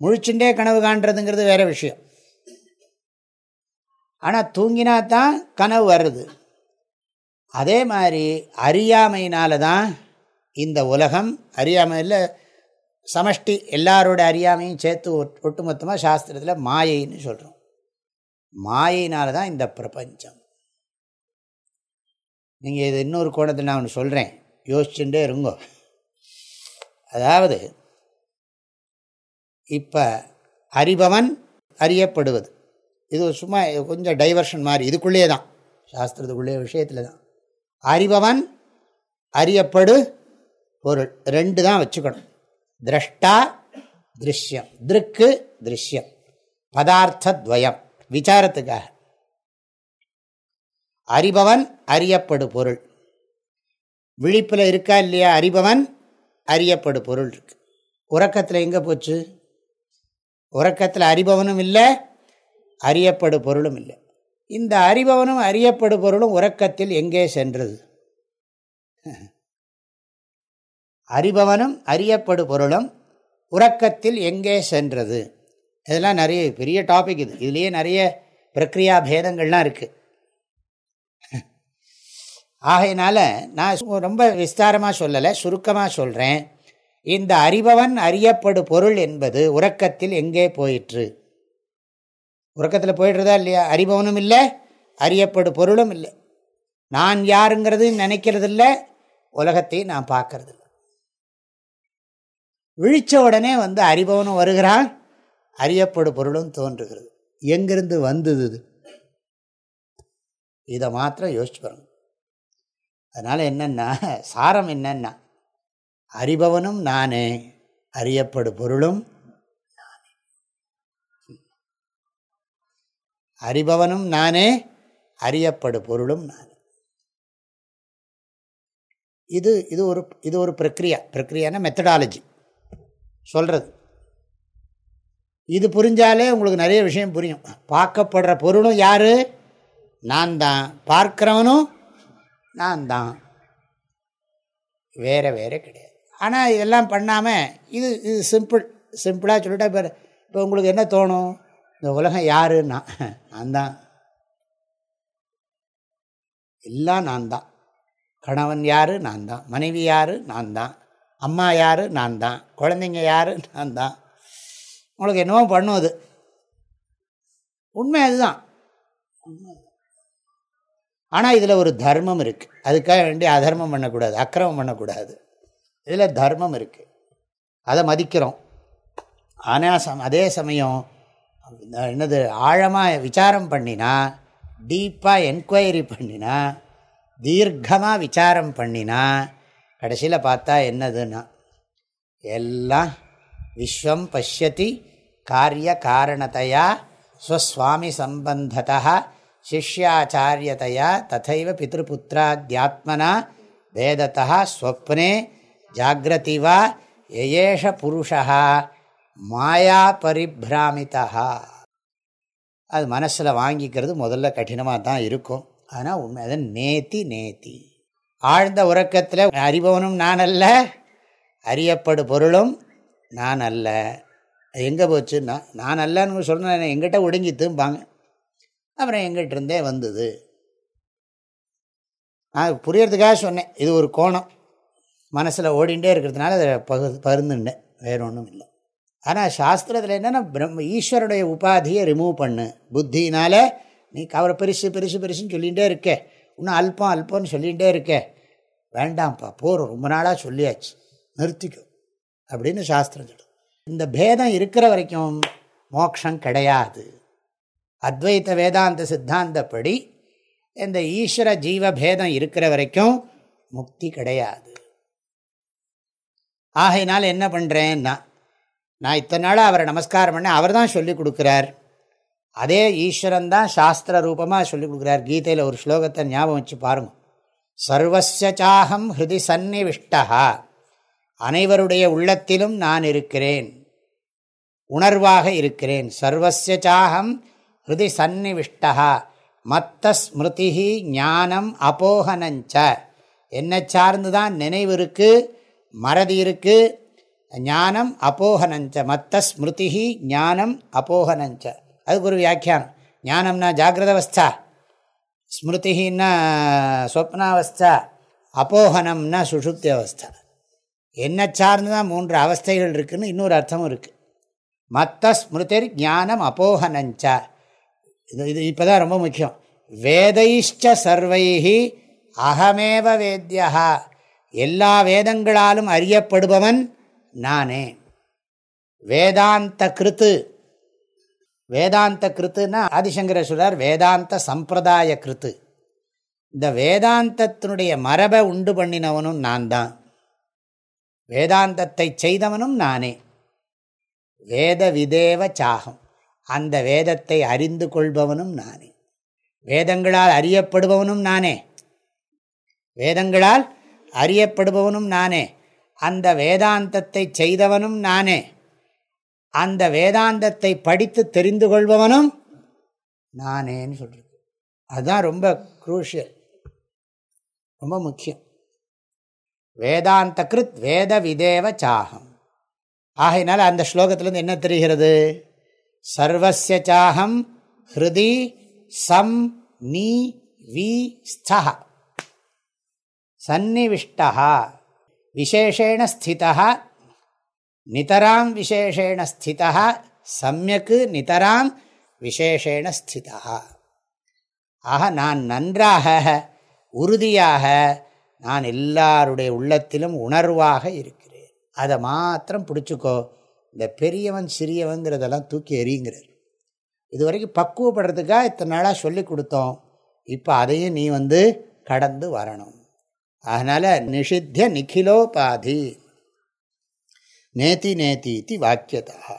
முழிச்சுட்டே கனவு காண்றதுங்கிறது வேற விஷயம். ஆனால் தூங்கினா தான் கனவு வருது அதே மாதிரி அறியாமையினால தான் இந்த உலகம் அறியாமையில் சமஷ்டி எல்லாரோட அறியாமையும் சேர்த்து ஒட்டுமொத்தமாக சாஸ்திரத்தில் மாயைன்னு சொல்கிறோம் மாயினால தான் இந்த பிரபஞ்சம். நீங்கள் இது இன்னொரு கோணத்தில் நான் ஒன்று சொல்கிறேன் யோசிச்சுட்டே இருங்கோ. அதாவது இப்போ அறிபவன் அறியப்படுவது. இது சும்மா கொஞ்சம் டைவர்ஷன் மாதிரி. இதுக்குள்ளேயே தான். சாஸ்திரத்துக்குள்ளே விஷயத்தில் தான். அறிபவன் அறியப்படு பொருள். ரெண்டு தான் வச்சுக்கணும். திரஷ்டா திருஷ்யம். திருக்கு திருஷ்யம். பதார்த்தத்வயம் விசாரத்துக்காக. அறிபவன் அறியப்படு பொருள். விழிப்பில் இருக்கா இல்லையா அறிபவன் அறியப்படு பொருள் இருக்கு. உறக்கத்தில் எங்கே போச்சு? உறக்கத்தில் அறிபவனும் இல்லை அறியப்படு பொருளும் இல்லை. இந்த அறிபவனும் அறியப்படு பொருளும் உறக்கத்தில் எங்கே சென்றது? அறிபவனும் அறியப்படு பொருளும் உறக்கத்தில் எங்கே சென்றது? இதெல்லாம் நிறைய பெரிய டாபிக் இது. இதுலேயே நிறைய பிரக்ரியா பேதங்கள்லாம் இருக்குது ஆகையினால நான் ரொம்ப விஸ்தாரமாக சொல்லலை சுருக்கமாக சொல்கிறேன் இந்த அறிபவன் அறியப்படு பொருள் என்பது உறக்கத்தில் எங்கே போயிற்று? உறக்கத்தில் போயிடுறதா இல்லையா? அறிபவனும் இல்லை அறியப்படு பொருளும் இல்லை. நான் யாருங்கிறது நினைக்கிறது இல்லை உலகத்தையும் நான் பார்க்கறது இல்லை விழிச்ச உடனே வந்து அறிபவனும் வருகிறான். அறியப்படு பொருளும் தோன்றுகிறது. எங்கிருந்து வந்தது இதை? மாத்திரம் யோசிச்சு பாருங்க. அதனால் என்னென்னா சாரம் என்னென்னா அறிபவனும் நானே அறியப்படு பொருளும் நானே. அறிபவனும் நானே அறியப்படு பொருளும் நானே. இது இது ஒரு இது ஒரு பிரக்ரியா. பிரக்ரியான மெத்தடாலஜி சொல்கிறது இது புரிஞ்சாலே உங்களுக்கு நிறைய விஷயம் புரியும். பார்க்கப்படுற பொருளும் யார்? நான் தான். பார்க்குறவனும் நான் தான். வேறு வேறு கிடையாது. ஆனால் இதெல்லாம் பண்ணாமல் இது இது சிம்பிள் சிம்பிளாக சொல்லிட்டா இப்போ இப்போ உங்களுக்கு என்ன தோணும்? இந்த உலகம் யாருன்னா நான் தான். எல்லாம் நான் தான். கணவன் யார்? நான் தான். மனைவி யார்? நான் தான். அம்மா யார்? நான் தான். குழந்தைங்க யார்? நான் தான். உங்களுக்கு என்னவோ பண்ணும் அது. உண்மை அதுதான். ஆனால் இதில் ஒரு தர்மம் இருக்குது அதுக்காக வேண்டி அதர்மம் பண்ணக்கூடாது அக்கிரமம் பண்ணக்கூடாது. இதில் தர்மம் இருக்குது அதை மதிக்கிறோம். ஆனால் சம் அதே சமயம் என்னது ஆழமாக விசாரம் பண்ணினா டீப்பாக என்கொயரி பண்ணினா தீர்க்கமாக விசாரம் பண்ணினா கடைசியில் பார்த்தா என்னதுன்னா எல்லாம் விஸ்வம் பசியதி காரிய காரணத்தையா ஸ்வஸ்வாமி சம்பந்ததா சிஷ்யாச்சாரியதையா ததைவ பிதృபுத்திராத்யாத்மனா வேதத்தா ஸ்வப்னே ஜாகிரதி வா எயேஷ புருஷா மாயா பரிபிராமிதா அது மனசில் வாங்கிக்கிறது முதல்ல கடினமாக தான் இருக்கும் ஆனால் உண்மை அதை நேத்தி நேத்தி ஆழ்ந்த உறக்கத்தில் அறிபவனும் நான் அல்ல அறியப்படு பொருளும் நான் அல்ல. எங்கே போச்சுன்னா நான் அல்லன்னு சொன்னேன் எங்கிட்ட ஒடுங்கித்தும்பாங்க அப்புறம் எங்கிட்ட இருந்தே வந்தது. நான் புரியறதுக்காக சொன்னேன் இது ஒரு கோணம். மனசில் ஓடிண்டே இருக்கிறதுனால அதை பகு பருந்துண்டேன் வேற ஒன்றும் இல்லை. ஆனால் சாஸ்திரத்தில் என்னென்னா பிரம்ம ஈஸ்வருடைய உபாதியை ரிமூவ் பண்ணு. புத்தினால் நீ அவரை பெருசு பெருசு பெருசுன்னு சொல்லிகிட்டே இருக்க. இன்னும் அல்பம் அல்பம்னு சொல்லிகிட்டே இருக்கே. வேண்டாம்ப்பா போகிறோம் ரொம்ப நாளாக சொல்லியாச்சு. நிறுத்திக்கும் அப்படின்னு சாஸ்திரம் சொல்லும் இந்த பேதம் இருக்கிற வரைக்கும் மோக்ஷம் கிடையாது. அத்வைத்த வேதாந்த சித்தாந்தப்படி இந்த ஈஸ்வர ஜீவ பேதம் இருக்கிற வரைக்கும் முக்தி கிடையாது. ஆகையினால் என்ன பண்ணுறேன்னா நான் இத்தனை நாளாக அவரை நமஸ்காரம் பண்ண அவர் தான் சொல்லி கொடுக்குறார். அதே ஈஸ்வரன் தான் சாஸ்திர ரூபமாக சொல்லி கொடுக்குறார். கீதையில் ஒரு ஸ்லோகத்தை ஞாபகம் வச்சு பாருங்க. சர்வசாகம் ஹிருதி சந்நிவிஷ்டா அனைவருடைய உள்ளத்திலும் நான் இருக்கிறேன். உணர்வாக இருக்கிறேன். சர்வசாகம் ஹிருதி சந்நிவிஷ்டா மத்த ஸ்மிருதி ஞானம் அபோகனஞ்ச. என்னை சார்ந்து தான் நினைவு இருக்குது மறதி இருக்குது ஞானம் அபோகனஞ்ச. மத்த ஸ்மிருதி ஞானம் அபோகனஞ்ச. அதுக்கு ஒரு வியாக்கியானம். ஞானம்னா ஜாகிரதவஸ்தா. ஸ்மிருதின்னா சொப்னாவஸ்தா. அபோகனம்னா சுஷுப்தி அவஸ்தா என்ன சார்ந்து தான் மூன்று அவஸ்தைகள் இருக்குதுன்னு இன்னொரு அர்த்தமும் இருக்குது மத்த ஸ்மிருதிர் ஞானம் அபோகனஞ்ச. இது இது இப்போ தான் ரொம்ப முக்கியம். வேதைஷ்ட சர்வைஹி அகமேவ வேத்யா எல்லா வேதங்களாலும் அறியப்படுபவன் நானே. வேதாந்த கிருத்து. வேதாந்த கிருத்துன்னா ஆதிசங்கர சொல்றார் வேதாந்த சம்பிரதாய கிருத்து. இந்த வேதாந்தத்தினுடைய மரபை உண்டு பண்ணினவனும் நான் தான் வேதாந்தத்தை செய்தவனும் நானே. வேத விதேவ சாகம். அந்த வேதத்தை அறிந்து கொள்பவனும் நானே. வேதங்களால் அறியப்படுபவனும் நானே. வேதங்களால் அறியப்படுபவனும் நானே. அந்த வேதாந்தத்தை செய்தவனும் நானே. அந்த வேதாந்தத்தை படித்து தெரிந்து கொள்பவனும் நானேன்னு சொல்கிறது அதுதான் ரொம்ப குரூஷியல் ரொம்ப முக்கியம். வேதாந்த கிருத் வேத விதேவ சாகம் ஆகையினால அந்த ஸ்லோகத்திலேருந்து என்ன தெரிகிறது? சர்வசிய சாகம் ஹிருதி சம் நீ வி ஸ்தா சந்நிவிஷ்டா விசேஷேண ஸ்திதா நிதராம் விசேஷேண ஸ்திதா சமயக்கு நிதராம் விசேஷேண ஸ்திதா ஆக நான் நன்றாக உறுதியாக நான் எல்லாருடைய உள்ளத்திலும் உணர்வாக இருக்கிறேன். அதை மாத்திரம் பிடிச்சிக்கோ. இந்த பெரியவன் சிறியவங்கிறதெல்லாம் தூக்கி எறிங்கிறார் இது வரைக்கும் பக்குவப்படுறதுக்காக இத்தனை நாளாக சொல்லி கொடுத்தோம். இப்போ அதையும் நீ வந்து கடந்து வரணும். அதனால் நிஷித்திய நிகிலோபாதி. நேத்தி நேத்தி வாக்கியதா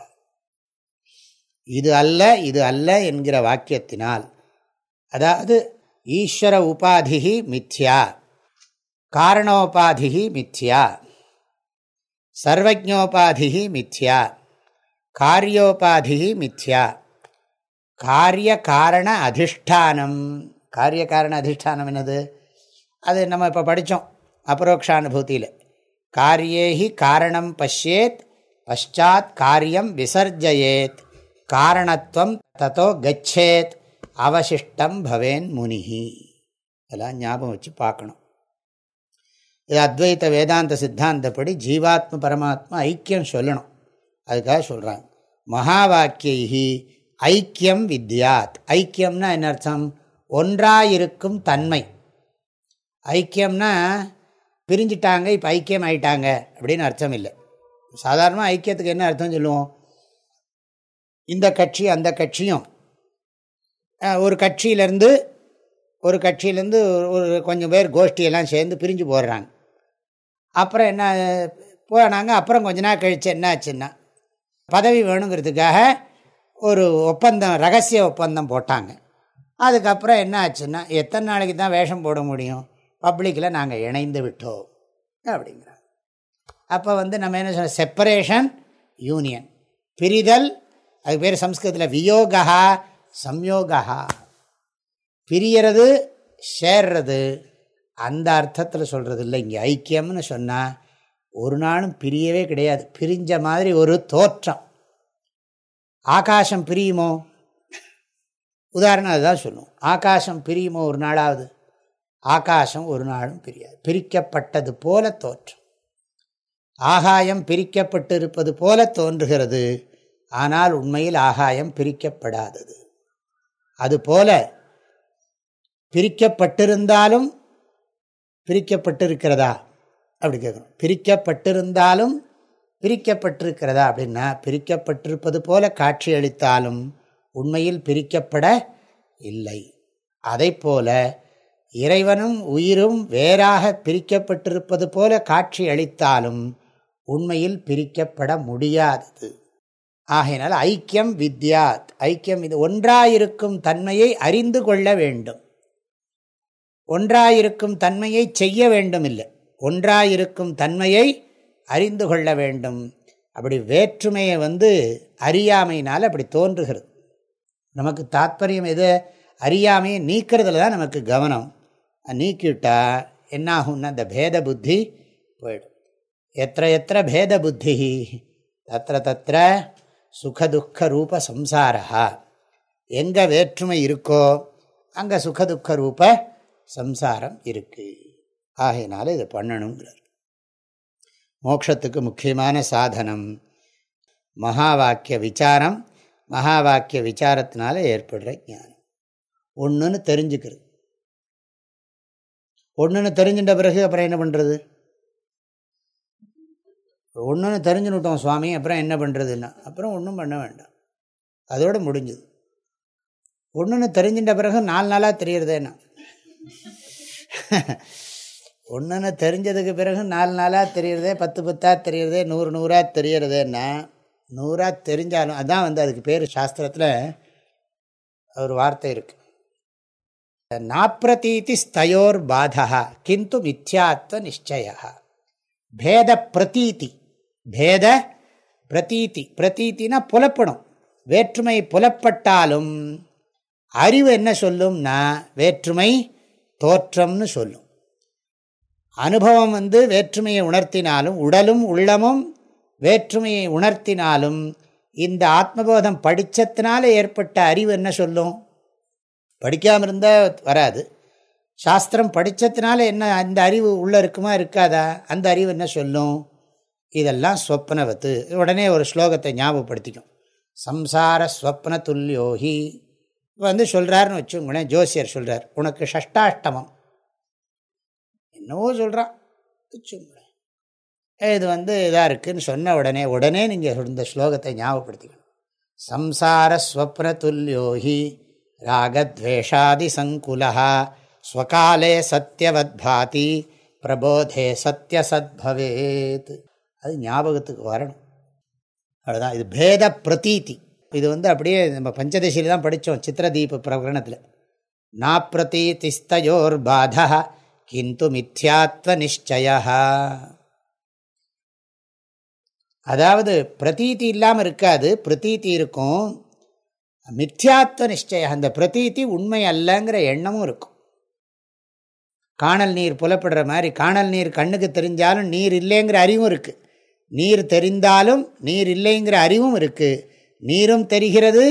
இது அல்ல இது அல்ல என்கிற வாக்கியத்தினால். அதாவது ஈஸ்வர உபாதி மித்யா. காரணோபாதி மித்யா. சர்வஜோபாதி மித்யா. காரியோபாதி மித்யா. காரிய காரண அதிஷ்டானம். காரிய காரண அதிஷ்டானம் என்னது? அது நம்ம இப்போ படித்தோம் அபரோக்ஷானுபூதியில் காரியேஹி காரணம் பஷ்யேத் பஷாத் காரியம் விசர்ஜயேத். காரணத்துவம் தத்தோ கச்சேத் அவசிஷ்டம் பவேன் முனிஹி. இதெல்லாம் ஞாபகம் வச்சு பார்க்கணும். இது அத்வைத்த வேதாந்த சித்தாந்தப்படி ஜீவாத்ம பரமாத்மா ஐக்கியம் சொல்லணும். அதுக்காக சொல்கிறாங்க மகா வாக்கியி ஐக்கியம் வித்யாத். ஐக்கியம்னா என்ன அர்த்தம்? ஒன்றாயிருக்கும் தன்மை. ஐக்கியம்னா பிரிஞ்சிட்டாங்க இப்போ ஐக்கியம் ஆயிட்டாங்க அப்படின்னு அர்த்தம் இல்லை. சாதாரணமாக ஐக்கியத்துக்கு என்ன அர்த்தம் சொல்லுவோம்? இந்த கட்சி அந்த கட்சியும். ஒரு கட்சியிலேருந்து ஒரு கட்சியிலேருந்து ஒரு கொஞ்சம் பேர் கோஷ்டியெல்லாம் சேர்ந்து பிரிஞ்சு போடுறாங்க. அப்புறம் என்ன போனாங்க அப்புறம் கொஞ்ச நாள் கழித்து என்னாச்சுன்னா பதவி வேணுங்கிறதுக்காக ஒரு ஒப்பந்தம் ரகசிய ஒப்பந்தம் போட்டாங்க. அதுக்கப்புறம் என்ன ஆச்சுன்னா எத்தனை நாளைக்கு தான் வேஷம் போட முடியும்? பப்ளிக்கில் நாங்கள் இணைந்து விட்டோம் அப்படிங்கிறாங்க. அப்போ வந்து நம்ம என்ன சொல்ல செப்பரேஷன் யூனியன் பிரிதல் அது பேர் சம்ஸ்கிருதத்தில் வியோகா சம்யோகா. பிரியறது சேர்றது. அந்த அர்த்தத்தில் சொல்கிறது இல்லை. இங்கே ஐக்கியம்னு சொன்னால் ஒரு நாளும் பிரியவே கிடையாது. பிரிஞ்ச மாதிரி ஒரு தோற்றம். ஆகாசம் பிரியுமோ? உதாரணம் அதுதான் சொல்லுவோம். ஆகாசம் பிரியுமோ ஒரு நாளாவது? ஆகாசம் ஒரு நாளும் பிரியாது. பிரிக்கப்பட்டது போல தோற்றம். ஆகாயம் பிரிக்கப்பட்டு இருப்பது போல தோன்றுகிறது. ஆனால் உண்மையில் ஆகாயம் பிரிக்கப்படாதது. அதுபோல பிரிக்கப்பட்டிருந்தாலும் பிரிக்கப்பட்டிருக்கிறதா? அப்படி கேட்கணும். பிரிக்கப்பட்டிருந்தாலும் பிரிக்கப்பட்டிருக்கிறதா? அப்படின்னா பிரிக்கப்பட்டிருப்பது போல காட்சி அளித்தாலும் உண்மையில் பிரிக்கப்பட இல்லை. அதை போல இறைவனும் உயிரும் வேறாக பிரிக்கப்பட்டிருப்பது போல காட்சி அளித்தாலும் உண்மையில் பிரிக்கப்பட முடியாதது. ஆகையினால் ஐக்கியம் வித்யாத் ஐக்கியம் இது ஒன்றாயிருக்கும் தன்மையை அறிந்து கொள்ள வேண்டும். ஒன்றாயிருக்கும் தன்மையை செய்ய வேண்டும் இல்லை ஒன்றாயிருக்கும் தன்மையை அறிந்து கொள்ள வேண்டும். அப்படி வேற்றுமையை வந்து அறியாமையினால் அப்படி தோன்றுகிறது. நமக்கு தாத்பரியம் எது? அறியாமையை நீக்கிறதுல தான் நமக்கு கவனம். நீக்கிவிட்டா என்னாகும்னா அந்த பேத புத்தி போயிடும். எத்த எத்த பேத புத்தி தத்திர தத்திர சுகதுக்க ரூப சம்சாரா எங்கே வேற்றுமை இருக்கோ அங்கே சுகதுக்க ரூப சம்சாரம் இருக்குது ஆகையினால இதை பண்ணணுங்கிறார். மோட்சத்துக்கு முக்கியமான சாதனம் மகா வாக்கிய விசாரம் மகா வாக்கிய விசாரத்தினால ஏற்படுற ஞானம். ஒன்றுன்னு தெரிஞ்சுக்கிறது. ஒன்றுன்னு தெரிஞ்சின்ற பிறகு அப்புறம் என்ன பண்ணுறது ஒன்றுன்னு தெரிஞ்சுன்னுட்டோம் சுவாமி அப்புறம் என்ன பண்ணுறதுன்னா அப்புறம் ஒன்றும் பண்ண வேண்டாம். அதோடு முடிஞ்சுது. ஒன்றுன்னு தெரிஞ்சின்ற பிறகு நாலு நாளாக தெரியறதேண்ணா ஒன்றுன்னு தெரிஞ்சதுக்கு பிறகு நாலு நாளாக தெரியறதே பத்து பத்தாக தெரியறதே நூறு நூறாக தெரியறதேன்னா நூறாக தெரிஞ்சாலும் அதான் வந்து அதுக்கு பேர் சாஸ்திரத்தில் ஒரு வார்த்தை இருக்குது நாப்பிரதீதி ஸ்தயோர் பாதா கிந்து மித்யாத்வ நிச்சய பேத பிரதீதி பேத பிரதீதி. பிரதீத்தினா புலப்படும். வேற்றுமை புலப்பட்டாலும் அறிவு என்ன சொல்லும்னா வேற்றுமை தோற்றம்னு சொல்லும். அனுபவம் வந்து வேற்றுமையை உணர்த்தினாலும் உடலும் உள்ளமும் வேற்றுமையை உணர்த்தினாலும் இந்த ஆத்மபோதம் படித்தத்தினால ஏற்பட்ட அறிவு என்ன சொல்லும்? படிக்காமல் இருந்தால் வராது. சாஸ்திரம் படித்ததுனால என்ன அந்த அறிவு உள்ளே இருக்குமா இருக்காதா? அந்த அறிவு என்ன சொல்லும்? இதெல்லாம் ஸ்வப்னவத்து. உடனே ஒரு ஸ்லோகத்தை ஞாபகப்படுத்திக்கும். சம்சார ஸ்வப்ன துல்யோகி வந்து சொல்கிறாருன்னு வச்சுங்களேன் ஜோசியர் சொல்கிறார் உனக்கு ஷஷ்டாஷ்டமம். என்னவோ சொல்கிறான் வச்சுங்களேன் இது வந்து இதாக இருக்குதுன்னு சொன்ன உடனே உடனே நீங்கள் இந்த ஸ்லோகத்தை ஞாபகப்படுத்திக்கணும். சம்சார ஸ்வப்ன துல்யோகி ராகத்வேஷாதி சங்குலா ஸ்வகாலே சத்தியவத் பாதி பிரபோதே சத்ய சத்பவேத் அது ஞாபகத்துக்கு வரணும். அவ்வளோதான் இது பேத பிரதீதி. இது வந்து அப்படியே நம்ம பஞ்சதசியில் தான் படித்தோம் சித்திரதீப பிரகரணத்தில். நாப்பிரதீதிஸ்தயோர் பாத கிந்து மித்யாத்வ நிச்சய அதாவது பிரதீதி இல்லாமல் இருக்காது பிரதீதி இருக்கும் மித்யாத்வ நிச்சயம் அந்த பிரதீதி உண்மை அல்லங்கிற எண்ணமும் இருக்கும். காணல் நீர் புலப்படுற மாதிரி காணல் நீர் கண்ணுக்கு தெரிஞ்சாலும் நீர் இல்லைங்கிற அறிவும் இருக்குது நீர் தெரிந்தாலும் நீர் இல்லைங்கிற அறிவும் இருக்குது நீரும் தெரிகிறது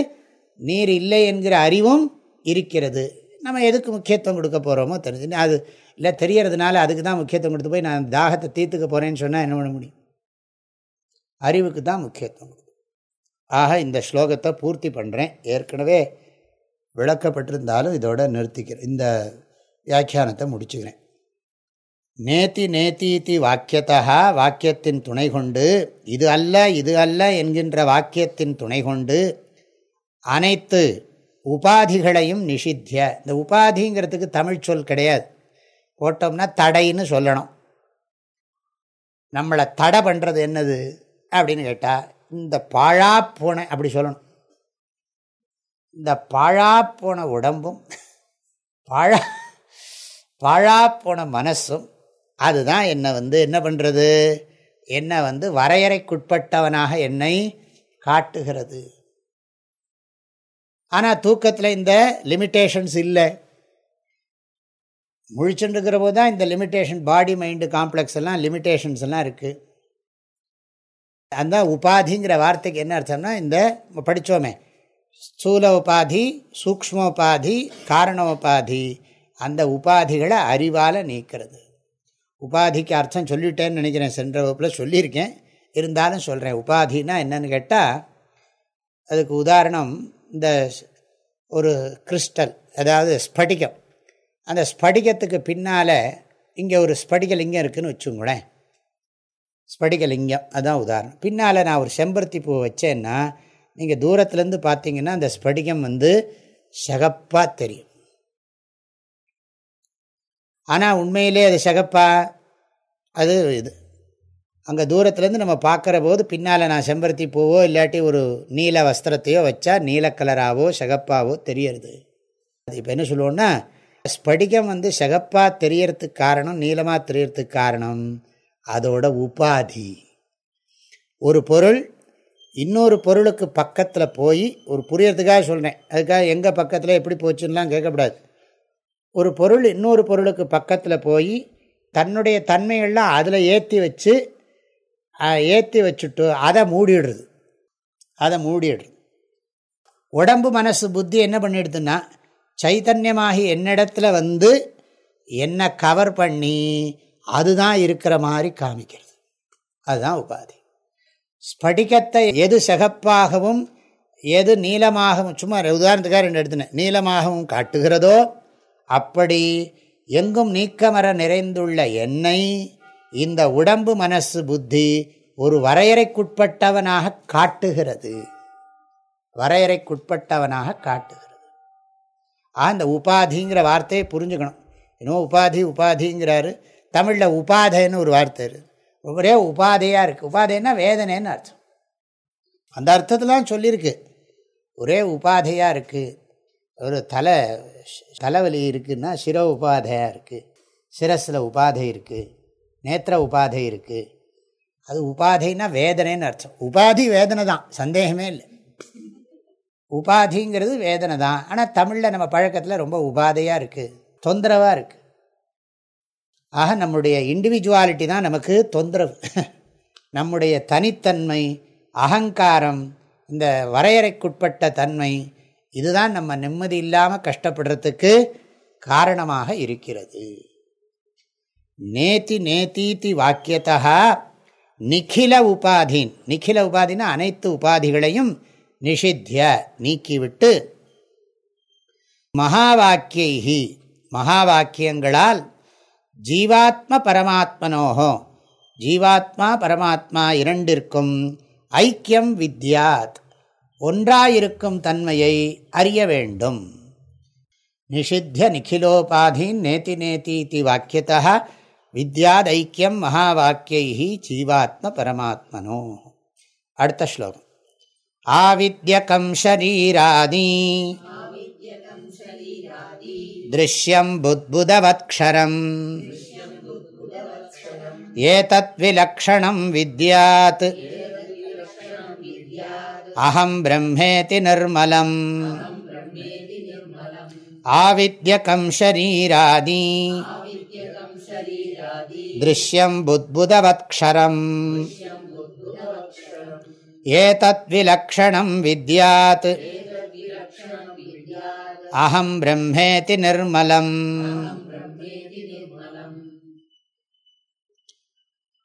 நீர் இல்லை என்கிற அறிவும் இருக்கிறது. நம்ம எதுக்கு முக்கியத்துவம் கொடுக்க போகிறோமோ தெரிஞ்சு. அது இல்லை தெரியறதுனால அதுக்கு தான் முக்கியத்துவம் கொடுத்து போய் நான் தாகத்தை தீர்த்துக்க போகிறேன்னு சொன்னால் என்ன பண்ண முடியும்? அறிவுக்கு தான் முக்கியத்துவம் ஆக இந்த ஸ்லோகத்தை பூர்த்தி பண்ணுறேன் ஏற்கனவே விளக்கப்பட்டிருந்தாலும் இதோட நிறுத்திக்கிறேன். இந்த வியாக்கியானத்தை முடிச்சுக்கிறேன். நேத்தி நேத்தீதி வாக்கியத்தா வாக்கியத்தின் துணை கொண்டு இது அல்ல இது அல்ல என்கின்ற வாக்கியத்தின் துணை கொண்டு அனைத்து உபாதிகளையும் நிஷித்திய. இந்த உபாதிங்கிறதுக்கு தமிழ் சொல் கிடையாது. போட்டோம்னா தடைன்னு சொல்லணும். நம்மளை தடை பண்ணுறது என்னது அப்படின்னு கேட்டால் இந்த பாழா போன அப்படி சொல்லணும். இந்த பாழா போன உடம்பும் பாழா பாழா போன மனசும் அதுதான் என்னை வந்து என்ன பண்ணுறது என்னை வந்து வரையறைக்குட்பட்டவனாக என்னை காட்டுகிறது. ஆனால் தூக்கத்தில் இந்த லிமிட்டேஷன்ஸ் இல்லை. முழிச்சுருக்கிற போது தான் இந்த லிமிட்டேஷன் பாடி மைண்டு காம்ப்ளெக்ஸ் எல்லாம் லிமிட்டேஷன்ஸ் எல்லாம் இருக்குது அந்த உபாதிங்கிற வார்த்தைக்கு என்ன அர்த்தம்னா இந்த படித்தோமே ஸ்தூல உபாதி சூக்மோபாதி காரணோபாதி அந்த உபாதிகளை அறிவால் நீக்கிறது. உபாதிக்கு அர்த்தம் சொல்லிட்டேன்னு நினைக்கிறேன் சென்ற வகுப்பில் சொல்லியிருக்கேன். இருந்தாலும் சொல்கிறேன் உபாதினா என்னன்னு கேட்டால் அதுக்கு உதாரணம் இந்த ஒரு கிறிஸ்டல் அதாவது ஸ்படிகம். அந்த ஸ்படிகத்துக்கு பின்னால் இங்கே ஒரு ஸ்படிகலிங்கம் இருக்குதுன்னு வச்சுங்களேன் ஸ்படிகலிங்கம் அதுதான் உதாரணம். பின்னால் நான் ஒரு செம்பருத்தி பூ வச்சேன்னா நீங்கள் தூரத்துலேருந்து பார்த்தீங்கன்னா அந்த ஸ்படிகம் வந்து சகப்பாக தெரியும். ஆனால் உண்மையிலே அது சகப்பா அது இது. அங்கே தூரத்துலேருந்து நம்ம பார்க்குற போது பின்னால் நான் செம்பருத்தி பூவோ இல்லாட்டி ஒரு நீல வஸ்திரத்தையோ வச்சா நீல கலராகவோ சகப்பாவோ தெரியறது. அது இப்போ என்ன சொல்லுவோன்னா ஸ்படிகம் வந்து சகப்பாக தெரியறதுக்கு காரணம் நீளமாக தெரியறதுக்கு காரணம் அதோட உபாதி. ஒரு பொருள் இன்னொரு பொருளுக்கு பக்கத்தில் போய் ஒரு புரியறதுக்காக சொல்கிறேன் அதுக்காக எங்கள் பக்கத்தில் எப்படி போச்சுன்னெலாம் கேட்கக்கூடாது. ஒரு பொருள் இன்னொரு பொருளுக்கு பக்கத்தில் போய் தன்னுடைய தன்மைகள்லாம் அதில் ஏற்றி வச்சு ஏற்றி வச்சுட்டு அதை மூடிடுறது. அதை மூடிடுறது. உடம்பு மனசு புத்தி என்ன பண்ணிடுதுன்னா சைத்தன்யமாகி என்னிடத்துல வந்து என்னை கவர் பண்ணி அதுதான் இருக்கிற மாதிரி காமிக்கிறது. அதுதான் உபாதி. ஸ்படிகத்தை எது சிகப்பாகவும் எது நீளமாகவும் சும்மா உதாரணத்துக்காக ரெண்டு எடுத்துனேன். நீளமாகவும் காட்டுகிறதோ அப்படி எங்கும் நீக்கமர நிறைந்துள்ள என்னை இந்த உடம்பு மனசு புத்தி ஒரு வரையறைக்குட்பட்டவனாக காட்டுகிறது. வரையறைக்குட்பட்டவனாக காட்டுகிறது. அந்த உபாதிங்கிற வார்த்தையை புரிஞ்சுக்கணும். இன்னும் உபாதி உபாதிங்கிறாரு. தமிழில் உபாதைன்னு ஒரு வார்த்தை ஒரே உபாதையாக இருக்குது உபாதைன்னா வேதனைன்னு அர்த்தம். அந்த அர்த்தத்தில் சொல்லியிருக்கு. ஒரே உபாதையாக இருக்குது ஒரு தலை தலைவலி இருக்குதுன்னா சிர உபாதையாக இருக்குது சிரஸில் உபாதை இருக்குது நேத்திர உபாதை இருக்குது அது உபாதைன்னா வேதனைன்னு அர்த்தம். உபாதி வேதனை தான். சந்தேகமே இல்லை. உபாதிங்கிறது வேதனை தான். ஆனால் தமிழில் நம்ம பழக்கத்தில் ரொம்ப உபாதையாக இருக்குது தொந்தரவாக இருக்குது ஆக நம்முடைய இண்டிவிஜுவாலிட்டி தான் நமக்கு தொந்தரவு. நம்முடைய தனித்தன்மை அகங்காரம் இந்த வரையறைக்குட்பட்ட தன்மை இதுதான் நம்ம நிம்மதி இல்லாமல் கஷ்டப்படுறதுக்கு காரணமாக இருக்கிறது. நேத்தி நேத்தீதி வாக்கியத்தா நிখিல உபாதீன் நிখিல உபாதினா அனைத்து உபாதிகளையும் நிஷித்திய நீக்கிவிட்டு மகா வாக்கியி மகா வாக்கியங்களால் ஜீவாத்ம பரமாத்மனோகோ ஜீவாத்மா பரமாத்மா இரண்டிற்கும் ஐக்கியம் வித்யாத். ஒன்றாயிருக்கும் தன்மையை அறிய வேண்டும். நிஷித்திய நிகிலோபாதீன் நேத்தி நேத்தி தி வாக்கியத்தா வித்யாதைக்கியம் மகாவாக்கியை ஜீவாத்ம பரமாத்மனோ. அடுத்த ஸ்லோகம். ஆவித்யகம் ஷரீராதி. திருஷ்யம் புத்புதவத்ஷரம் ஏதத் விலக்ஷணம் வித்யாத். அகம் பிரம்மேதி நிர்மலம். ஆவித்யகம் ஷரீராதி. திருஷ்யம் புத்புதவத்ஷரம் ஏதத்விலக்ஷணம் வித்யாத். அகம் பிரம்மேதி நிர்மலம்.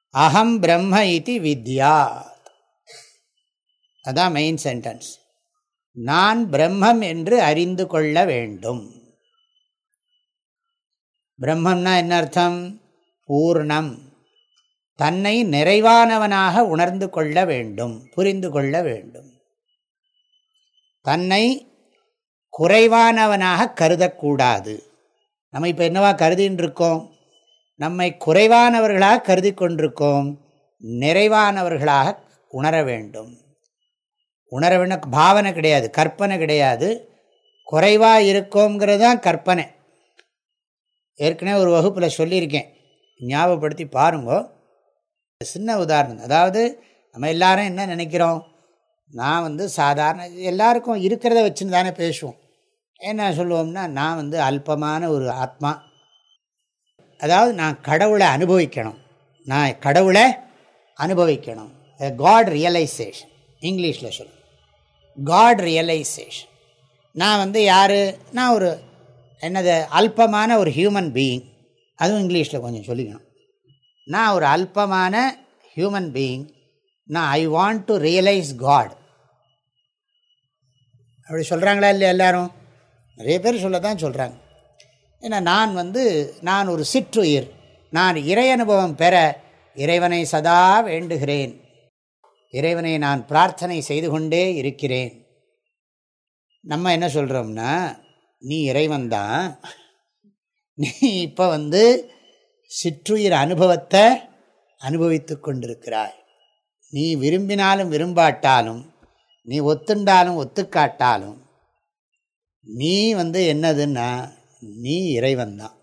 அகம் பிரம்ம இது வித்யா. அதான் மெயின் சென்டென்ஸ் நான் பிரம்மம் என்று அறிந்து கொள்ள வேண்டும். பிரம்மம்னா என்ன அர்த்தம்? பூர்ணம். தன்னை நிறைவானவனாக உணர்ந்து கொள்ள வேண்டும் புரிந்து கொள்ள வேண்டும். தன்னை குறைவானவனாக கருதக்கூடாது. நம்ம இப்போ என்னவா கருதின்னு இருக்கோம் நம்மை குறைவானவர்களாக கருதி கொண்டிருக்கோம் நிறைவானவர்களாக உணர வேண்டும். உணரவின பாவனை கிடையாது கற்பனை கிடையாது. குறைவாக இருக்கோங்கிறது தான் கற்பனை. ஏற்கனவே ஒரு வகுப்பில் சொல்லியிருக்கேன். ஞாபகப்படுத்தி பாருங்கோ. சின்ன உதாரணம். அதாவது நம்ம எல்லாரும் என்ன நினைக்கிறோம்? நான் வந்து சாதாரண எல்லாருக்கும் இருக்கிறத வச்சுன்னு தானே பேசுவோம். என்ன சொல்லுவோம்னா நான் வந்து அல்பமான ஒரு ஆத்மா. அதாவது நான் கடவுளை அனுபவிக்கணும். நான் கடவுளை அனுபவிக்கணும். காட் ரியலைசேஷன் இங்கிலீஷில் சொல்லுவேன் காட் ரியலைசேஷன் நான் வந்து யார்? நான் ஒரு என்னது அல்பமான ஒரு ஹியூமன் பீயிங் அதுவும் இங்கிலீஷில் கொஞ்சம் சொல்லிக்கணும். நான் ஒரு அல்பமான ஹியூமன் பீயிங் நான் I want to realise God அப்படி சொல்கிறாங்களா இல்லையா எல்லோரும்? நிறைய பேர் சொல்ல தான் சொல்கிறாங்க ஏன்னா நான் வந்து நான் ஒரு சிற்றுயிர். நான் இறை அனுபவம் பெற இறைவனை சதா வேண்டுகிறேன். இறைவனை நான் பிரார்த்தனை செய்து கொண்டே இருக்கிறேன். நம்ம என்ன சொல்கிறோம்னா நீ இறைவன் தான். நீ இப்போ வந்து சிற்றுயிர் அனுபவத்தை அனுபவித்து கொண்டிருக்கிறாய். நீ விரும்பினாலும் விரும்பாட்டாலும் நீ ஒத்துண்டாலும் ஒத்துக்காட்டாலும் நீ வந்து என்னதுன்னா நீ இறைவன் தான்.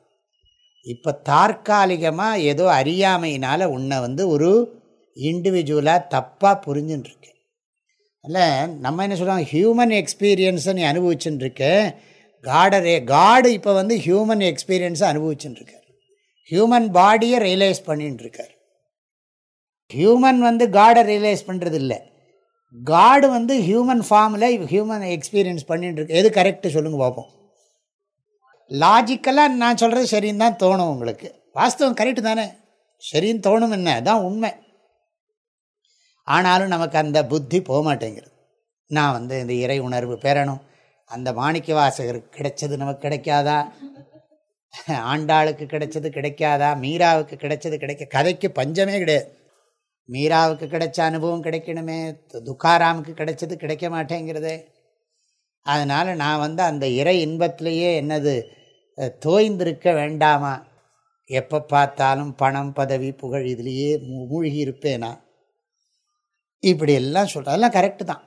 இப்போ தற்காலிகமாக ஏதோ அறியாமையினால் உன்னை வந்து ஒரு இண்டிவிஜுவலாக தப்பாக புரிஞ்சுட்டுருக்கு அதில் நம்ம என்ன சொல்கிறோம் ஹியூமன் எக்ஸ்பீரியன்ஸை நீ அனுபவிச்சுட்டுருக்க காடரே காடு இப்போ வந்து ஹியூமன் எக்ஸ்பீரியன்ஸை அனுபவிச்சுட்டுருக்கார் ஹியூமன் பாடியை ரியலைஸ் பண்ணிட்டுருக்கார் ஹியூமன் வந்து காடை ரியலைஸ் பண்ணுறது இல்லை காடு வந்து ஹியூமன் ஃபார்மில் ஹியூமன் எக்ஸ்பீரியன்ஸ் பண்ணிட்டு இருக்கு எது கரெக்டு சொல்லுங்கள் பார்ப்போம் லாஜிக்கலாக நான் சொல்கிறது சரின்னு தான் தோணும் உங்களுக்கு. வாஸ்தவம் கரெக்டு தானே? சரின்னு தோணும் என்ன? அதுதான் உண்மை. ஆனாலும் நமக்கு அந்த புத்தி போக மாட்டேங்கிறது நான் வந்து இந்த இறை உணர்வு பெறணும். அந்த மாணிக்க வாசகருக்கு கிடைச்சது நமக்கு கிடைக்காதா? ஆண்டாளுக்கு கிடைச்சது கிடைக்காதா? மீராவுக்கு கிடைச்சது கிடைக்க கதைக்கு பஞ்சமே கிடையாது. மீராவுக்கு கிடைச்ச அனுபவம் கிடைக்கணுமே துக்காராமுக்கு கிடைச்சது கிடைக்க மாட்டேங்கிறதே அதனால் நான் வந்து அந்த இறை இன்பத்திலேயே என்னது தோய்ந்திருக்க வேண்டாமா? எப்போ பார்த்தாலும் பணம் பதவி புகழ் இதுலேயே மூழ்கி இருப்பேனா இப்படி எல்லாம் சொல்கிறேன் அதெல்லாம் கரெக்டு தான்.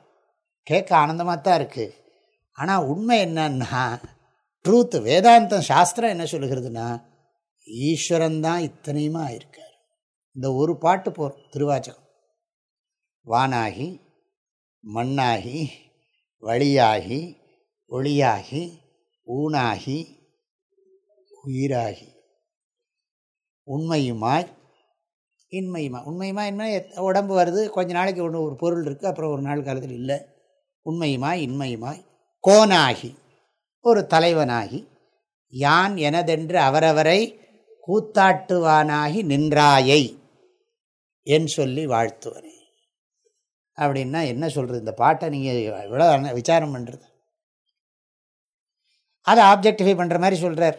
கேட்க ஆனந்தமாக தான் இருக்குது ஆனால் உண்மை என்னன்னா ட்ரூத்து வேதாந்தம் சாஸ்திரம் என்ன சொல்லுகிறதுனா ஈஸ்வரன் தான் இத்தனையுமா இருக்கார். இந்த ஒரு பாட்டு போகிறோம் திருவாச்சகம். வானாகி மண்ணாகி வழியாகி ஒளியாகி ஊனாகி உயிராகி. உண்மையுமாய் இன்மையுமா? உண்மையுமா என்ன உடம்பு வருது கொஞ்ச நாளைக்கு ஒன்று ஒரு பொருள் இருக்குது அப்புறம் ஒரு நாள் காலத்தில் இல்லை. உண்மையுமாய் இன்மையுமாய் கோனாகி ஒரு தலைவனாகி யான் எனதென்று அவரவரை கூத்தாட்டுவானாகி நின்றாயை என் சொல்லி வாழ்த்துவனே. அப்படின்னா என்ன சொல்கிறது இந்த பாட்டை நீங்கள் இவ்வளோ விசாரம் பண்ணுறது அதை ஆப்ஜெக்டிஃபை பண்ணுற மாதிரி சொல்கிறார்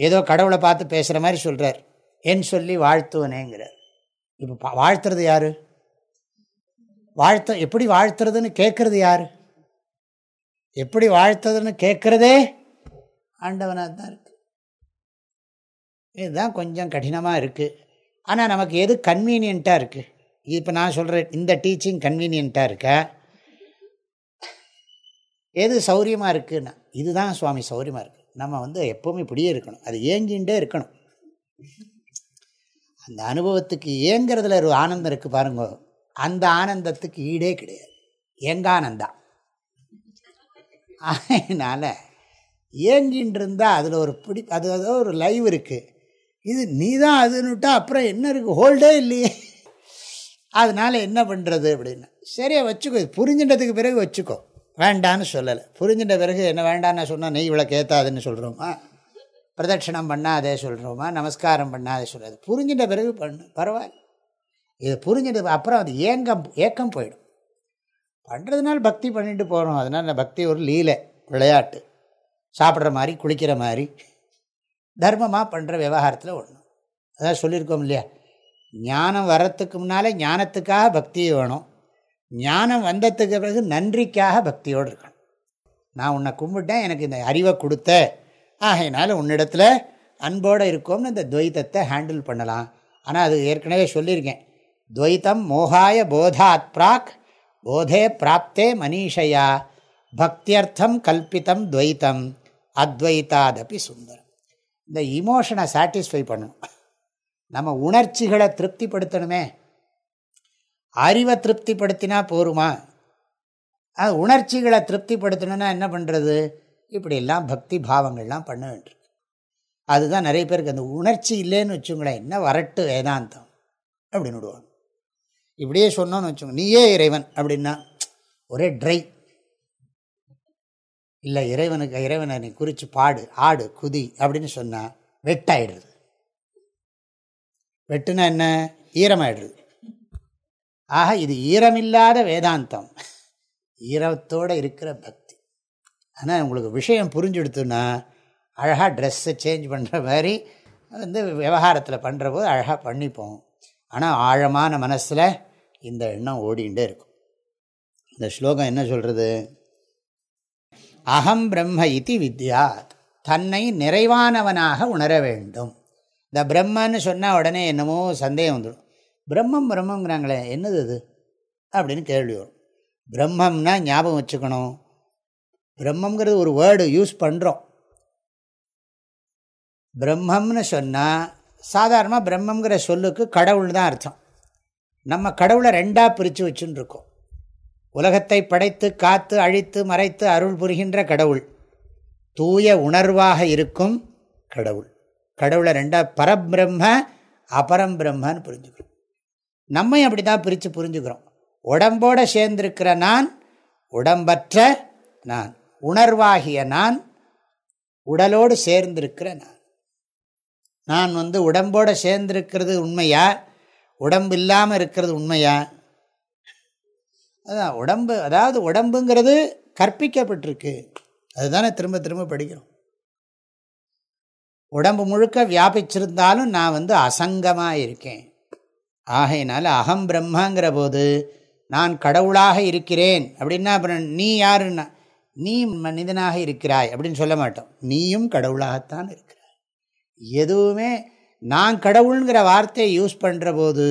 ஏதோ கடவுளை பார்த்து பேசுகிற மாதிரி சொல்கிறார் என் சொல்லி வாழ்த்துவனேங்கிறார். இப்போ வாழ்த்துறது யார்? வாழ்த்த எப்படி வாழ்த்துறதுன்னு கேட்குறது யார்? எப்படி வாழ்த்துறதுன்னு கேட்குறதே ஆண்டவனாக தான் இருக்குது இதுதான் கொஞ்சம் கடினமாக இருக்குது ஆனால் நமக்கு எது கன்வீனியண்ட்டாக இருக்குது இப்போ நான் சொல்கிறேன் இந்த டீச்சிங் கன்வீனியண்ட்டாக இருக்கா? எது சௌரியமாக இருக்குன்னா இதுதான் சுவாமி சௌரியமாக இருக்குது நம்ம வந்து எப்போவுமே இப்படியே இருக்கணும். அது ஏங்கின்றே இருக்கணும். அந்த அனுபவத்துக்கு ஏங்கிறதுல ஒரு ஆனந்தம் இருக்குது பாருங்க. அந்த ஆனந்தத்துக்கு ஈடே கிடையாது. ஏங்கானந்தா அதனால் ஏங்கின்னு இருந்தால் அதில் ஒரு பிடி அது ஏதோ ஒரு லைவ் இருக்குது இது நீ தான் அதுன்னுட்டா அப்புறம் என்ன இருக்குது ஹோல்டே இல்லையே. அதனால் என்ன பண்ணுறது அப்படின்னு. சரியா வச்சுக்கோ. புரிஞ்சின்றதுக்கு பிறகு வச்சுக்கோ. வேண்டான்னு சொல்லலை. புரிஞ்சின்ற பிறகு என்ன வேண்டான்னு சொன்னால் நெய் இவ்வளோ கேத்தாதுன்னு சொல்கிறோமா பிரதட்சணம் பண்ணாதே சொல்கிறோமா நமஸ்காரம் பண்ணாதே சொல்கிறது புரிஞ்சிட்ட பிறகு பண்ணு. பரவாயில்ல. இது புரிஞ்சிட்ட அப்புறம் அது ஏங்கம் ஏக்கம் போயிடும். பண்ணுறதுனால பக்தி பண்ணிட்டு போகிறோம் அதனால் பக்தி ஒரு லீலை விளையாட்டு. சாப்பிட்ற மாதிரி குளிக்கிற மாதிரி. தர்மமாக பண்ணுற விவகாரத்தில் ஒன்று அதான் சொல்லியிருக்கோம் இல்லையா? ஞானம் வர்றதுக்கு முன்னாலே ஞானத்துக்காக பக்தி வேணும். ஞானம் வந்ததுக்கு பிறகு நன்றிக்காக பக்தியோடு இருக்கணும். நான் உன்னை கும்பிட்டேன் எனக்கு இந்த அறிவை கொடுத்த. ஆகையினால உன்னிடத்தில் அன்போடு இருக்கோம்னு இந்த துவைத்தத்தை ஹேண்டில் பண்ணலாம். ஆனால் அது ஏற்கனவே சொல்லியிருக்கேன். துவைத்தம் மோகாய போதாத் பிராக் போதே பிராப்தே மனிஷையா பக்தியர்த்தம் கல்பித்தம் துவைத்தம் அத்வைத்தாதபி சுந்தரம். இந்த இமோஷனை சாட்டிஸ்ஃபை பண்ணணும். நம்ம உணர்ச்சிகளை திருப்திப்படுத்தணுமே. அறிவை திருப்திப்படுத்தினா போருமா? அது உணர்ச்சிகளை திருப்திப்படுத்தணும்னா என்ன பண்ணுறது இப்படியெல்லாம் பக்தி பாவங்கள்லாம் பண்ண வேண்டியிருக்கு. அதுதான் நிறைய பேருக்கு அந்த உணர்ச்சி இல்லைன்னு வச்சுங்களேன் என்ன வரட்டு வேதாந்தம் அப்படின்னு விடுவாங்க. இப்படியே சொன்னோன்னு வச்சுக்கோங்க நீயே இறைவன் அப்படின்னா ஒரே ட்ரை. இல்லை இறைவனுக்கு இறைவனை நீ குறித்து பாடு ஆடு குதி அப்படின்னு சொன்னால் வெட்டாயிடுது வெட்டுனா என்ன? ஈரமாயிடுது ஆக இது ஈரமில்லாத வேதாந்தம். ஈரத்தோடு இருக்கிற பக்தி ஆனால் உங்களுக்கு விஷயம் புரிஞ்செடுத்துன்னா அழகாக ட்ரெஸ்ஸை சேஞ்ச் பண்ணுற மாதிரி வந்து விவகாரத்தில் பண்ணுற போது அழகாக பண்ணிப்போம். ஆனால் ஆழமான மனசில் இந்த எண்ணம் ஓடிண்டே இருக்கும். இந்த ஸ்லோகம் என்ன சொல்கிறது அகம் பிரம்ம இத்தி வித்யா தன்னை நிறைவானவனாக உணர வேண்டும். இந்த பிரம்மன்னு சொன்னால் உடனே என்னமோ சந்தேகம் வந்துடும். பிரம்மம் பிரம்மங்கிறாங்களே என்னது அது? அப்படின்னு கேள்வி வரும். பிரம்மம்னா ஞாபகம் வச்சுக்கணும். பிரம்மங்கிறது ஒரு வேர்டு யூஸ் பண்ணுறோம் பிரம்மம்னு சொன்னால் சாதாரணமாக பிரம்மங்கிற சொல்லுக்கு கடவுள் தான் அர்த்தம். நம்ம கடவுளை ரெண்டாக பிரித்து வச்சுன்னு இருக்கோம் உலகத்தை படைத்து காத்து அழித்து மறைத்து அருள் புரிகின்ற கடவுள். தூய உணர்வாக இருக்கும் கடவுள். கடவுளை ரெண்டாக பரபிரம்ம அபரம் பிரம்மன்னு புரிஞ்சுக்கிறோம். நம்ம அப்படி தான் பிரித்து புரிஞ்சுக்கிறோம். உடம்போட சேர்ந்திருக்கிற நான் உடம்பற்ற நான். உணர்வாகிய நான் உடலோடு சேர்ந்திருக்கிற நான். நான் வந்து உடம்போடு சேர்ந்திருக்கிறது உண்மையா? உடம்பு இல்லாமல் இருக்கிறது உண்மையா? அதான் உடம்பு அதாவது உடம்புங்கிறது கற்பிக்கப்பட்டிருக்கு. அதுதானே திரும்ப திரும்ப படிக்கிறோம். உடம்பு முழுக்க வியாபிச்சிருந்தாலும் நான் வந்து அசங்கமாக இருக்கேன் ஆகையினால அகம் பிரம்மாங்கிற போது நான் கடவுளாக இருக்கிறேன். அப்படின்னா அப்புறம் நீ யாருன்னா? நீ மனிதனாக இருக்கிறாய் அப்படின்னு சொல்ல மாட்டோம். நீயும் கடவுளாகத்தான் இருக்கிறாய். எதுவுமே நான் கடவுளுங்கிற வார்த்தையை யூஸ் பண்ணுற போது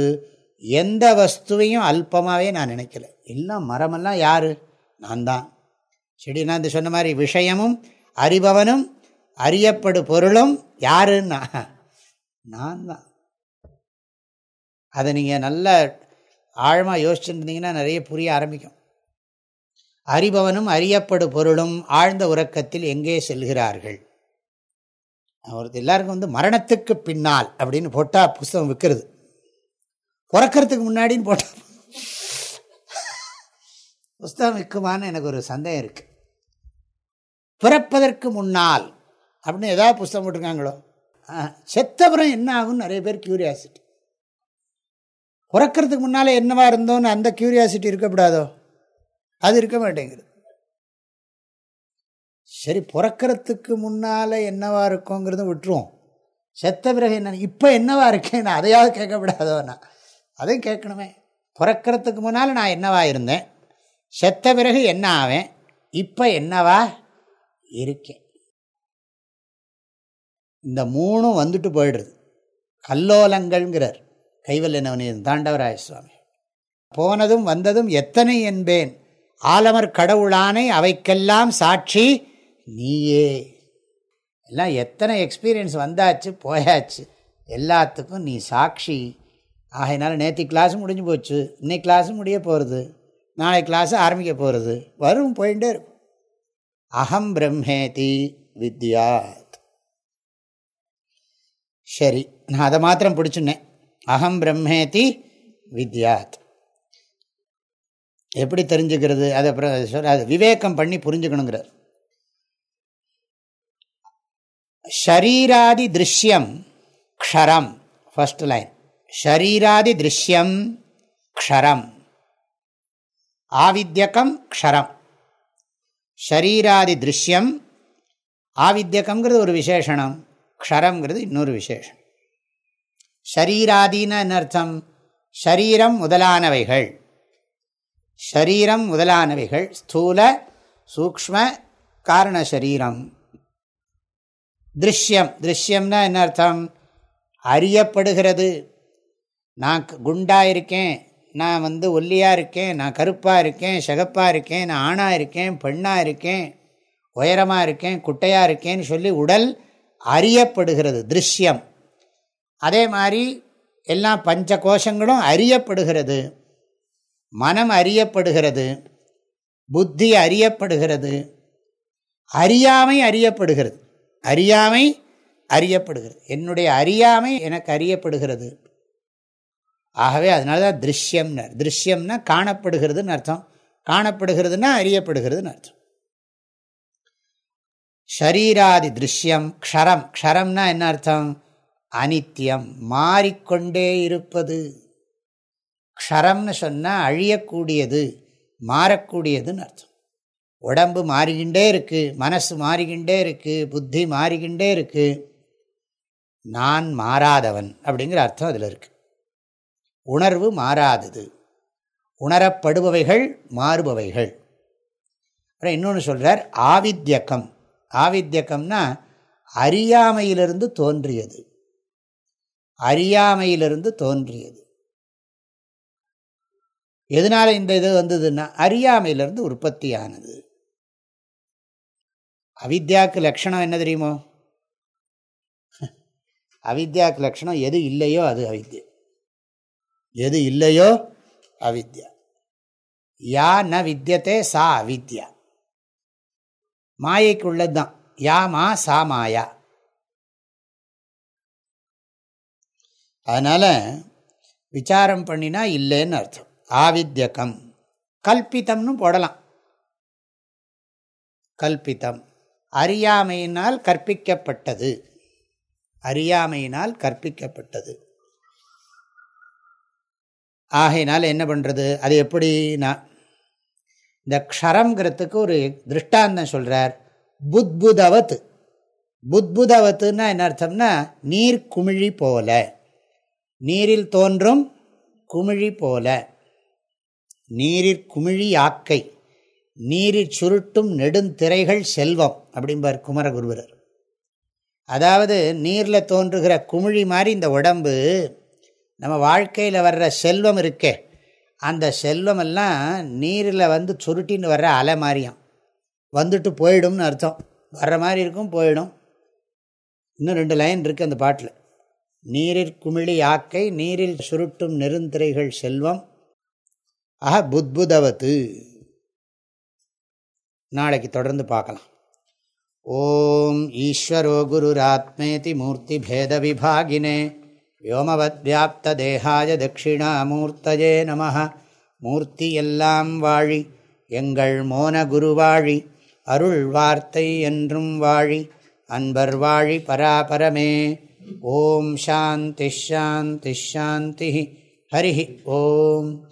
எந்த வஸ்துவையும் அல்பமாகவே நான் நினைக்கல. எல்லாம் மரமெல்லாம் யார்? நான் தான். செடி நான் இந்த சொன்ன மாதிரி விஷயமும் அறிபவனும் அறியப்படு பொருளும் யாருன்னா? நான் தான். அதை நீங்கள் நல்ல ஆழமாக யோசிச்சுருந்தீங்கன்னா நிறைய புரிய ஆரம்பிக்கும். அறிபவனும் அறியப்படு பொருளும் ஆழ்ந்த உறக்கத்தில் எங்கே செல்கிறார்கள்? அவர் எல்லாருக்கும் வந்து மரணத்துக்கு பின்னால் அப்படின்னு போட்டால் புஸ்தகம் விற்கிறது. பிறக்கிறதுக்கு முன்னாடின்னு போட்டால் புஸ்தகம் விற்குமான்னு எனக்கு ஒரு சந்தேகம் இருக்குது பிறப்பதற்கு முன்னால் அப்படின்னு ஏதாவது புஸ்தகம் போட்டிருக்காங்களோ? செத்தப்புறம் என்ன ஆகும்னு நிறைய பேர் கியூரியாசிட்டி பிறக்கிறதுக்கு முன்னால் என்னவா இருந்தோன்னு அந்த கியூரியாசிட்டி இருக்கக்கூடாதோ? அது இருக்க மாட்டேங்குது. சரி பிறக்கிறதுக்கு முன்னால் என்னவா இருக்குங்கிறதும் விட்டுருவோம். செத்த பிறகு என்ன இப்போ என்னவா இருக்கேன்? அதையாவது கேட்கப்படாதோ நான் அதையும் கேட்கணுமே. பிறக்கிறதுக்கு முன்னால் நான் என்னவா இருந்தேன்? செத்த பிறகு என்ன ஆவேன்? இப்போ என்னவா இருக்கேன்? இந்த மூணும் வந்துட்டு போயிடுறது கல்லோலங்கள்ங்கிறார். கைவல்யனவனின் தாண்டவராய சுவாமி. போனதும் வந்ததும் எத்தனை என்பேன்? ஆலமர் கடவுளானை அவைக்கெல்லாம் சாட்சி நீயே. எல்லாம் எத்தனை எக்ஸ்பீரியன்ஸ் வந்தாச்சு போயாச்சு. எல்லாத்துக்கும் நீ சாட்சி. ஆகையினால நேற்று கிளாஸும் முடிஞ்சு போச்சு. இன்னைக்கு கிளாஸும் முடிய போகிறது நாளை கிளாஸு ஆரம்பிக்க போகிறது வரும் போயிட்டே இருக்கும். அகம் பிரம்மேதி வித்யாத். சரி நான் அதை மாத்திரம் பிடிச்சுன்னேன். அகம் பிரம்மேதி வித்யாத். எப்படி தெரிஞ்சுக்கிறது? அதை அப்புறம் அது விவேகம் பண்ணி புரிஞ்சுக்கணுங்கிறார். ஷரீராதி திருஷ்யம் க்ஷரம் ஃபஸ்ட் லைன் ஷரீராதி திருஷ்யம் க்ஷரம். ஆவித்யகம் க்ஷரம். ஷரீராதி திருஷ்யம் ஆவித்யகம்ங்கிறது ஒரு விசேஷனம் க்ஷரம்ங்கிறது இன்னொரு விசேஷம். ஷரீராதின்னு என்ன அர்த்தம்? ஷரீரம் முதலானவைகள். ஷரீரம் முதலானவைகள் ஸ்தூல சூக்ம காரண சரீரம் திருஷ்யம். திருஷ்யம்னா என்ன அர்த்தம்? அறியப்படுகிறது. நான் குண்டாக இருக்கேன். நான் வந்து ஒல்லியாக இருக்கேன். நான் கருப்பாக இருக்கேன். சகப்பாக இருக்கேன். நான் ஆணாக இருக்கேன். பெண்ணாக இருக்கேன். உயரமாக இருக்கேன். குட்டையாக இருக்கேன்னு சொல்லி உடல் அறியப்படுகிறது. திருஷ்யம். அதே மாதிரி எல்லா பஞ்ச கோஷங்களும் அறியப்படுகிறது. மனம் அறியப்படுகிறது புத்தி அறியப்படுகிறது அறியாமை அறியப்படுகிறது. அறியாமை அறியப்படுகிறது. என்னுடைய அறியாமை எனக்கு அறியப்படுகிறது. ஆகவே அதனால தான் திருஷ்யம்னர். திருஷ்யம்னா காணப்படுகிறதுன்னு அர்த்தம். காணப்படுகிறதுனா அறியப்படுகிறதுன்னு அர்த்தம். ஷரீராதி திருஷ்யம் க்ஷரம். க்ஷரம்னா என்ன அர்த்தம்? அனித்தியம் மாறிக்கொண்டே இருப்பது. க்ஷரம்னு சொன்னால் அழியக்கூடியது மாறக்கூடியதுன்னு அர்த்தம். உடம்பு மாறிக்கிண்டே இருக்குது மனசு மாறிக்கிண்டே இருக்குது புத்தி மாறிக்கிண்டே இருக்குது நான் மாறாதவன் அப்படிங்கிற அர்த்தம் அதில் இருக்குது உணர்வு மாறாதது. உணரப்படுபவைகள் மாறுபவைகள். அப்புறம் இன்னொன்று சொல்கிறார் ஆவித்யக்கம் ஆவித்யக்கம்னா அறியாமையிலிருந்து தோன்றியது. அறியாமையிலிருந்து தோன்றியது. எதனால இந்த இது வந்ததுன்னா அறியாமையிலிருந்து உற்பத்தியானது. அவித்யாவுக்கு லட்சணம் என்ன தெரியுமோ? அவித்யாவுக்கு லட்சணம் எது இல்லையோ அது அவித்யா. எது இல்லையோ அவித்யா. யா ந வித்தியத்தே சா அவித்யா. மாயைக்கு உள்ளது தான் யா மா சா மாயா. அதனால் விசாரம் பண்ணினா இல்லைன்னு அர்த்தம். ஆவித்யகம். கல்பித்தம்னு போடலாம். கல்பித்தம் அறியாமையினால் கற்பிக்கப்பட்டது. அறியாமையினால் கற்பிக்கப்பட்டது. ஆகையினால் என்ன பண்ணுறது அது எப்படின்னா இந்த க்ஷரங்கிறதுக்கு ஒரு திருஷ்டாந்தம் சொல்கிறார் புத்புதவத் புத்புதவத்துன்னா என்ன அர்த்தம்னா நீர் குமிழி போல. நீரில் தோன்றும் குமிழி போல. நீரிற் குமிழி ஆக்கை நீரிற் சுருட்டும் நெடுந்திரைகள் செல்வம் அப்படிம்பார் குமரகுருவரர். அதாவது நீரில் தோன்றுகிற குமிழி மாதிரி இந்த உடம்பு நம்ம வாழ்க்கையில் வர்ற செல்வம் இருக்கே அந்த செல்வமெல்லாம் நீரில் வந்து சுருட்டின்னு வர்ற அலை மாதிரியும். வந்துட்டு போயிடும்னு அர்த்தம். வர்ற மாதிரி இருக்கும் போயிடும். இன்னும் ரெண்டு லைன் இருக்குது அந்த பாட்டில். நீரிற் குமிழி ஆக்கை நீரில் சுருட்டும் நெருந்திரைகள் செல்வம் ஆஹா புத்புதவத்து. நாளைக்கு தொடர்ந்து பார்க்கலாம். ஓம் ஈஸ்வரோ குருராத்மேதி மூர்த்தி பேத விபாகினே. வோமவத் வியாப்த தேகாய தட்சிணாமூர்த்தஜே நம மூர்த்தி எல்லாம் வாழி எங்கள் மோன குருவாழி அருள் வார்த்தை என்றும் வாழி அன்பர் வாழி பராபரமே. ஓம் சாந்தி ஷாந்தி ஷாந்தி ஹரி ஓம்.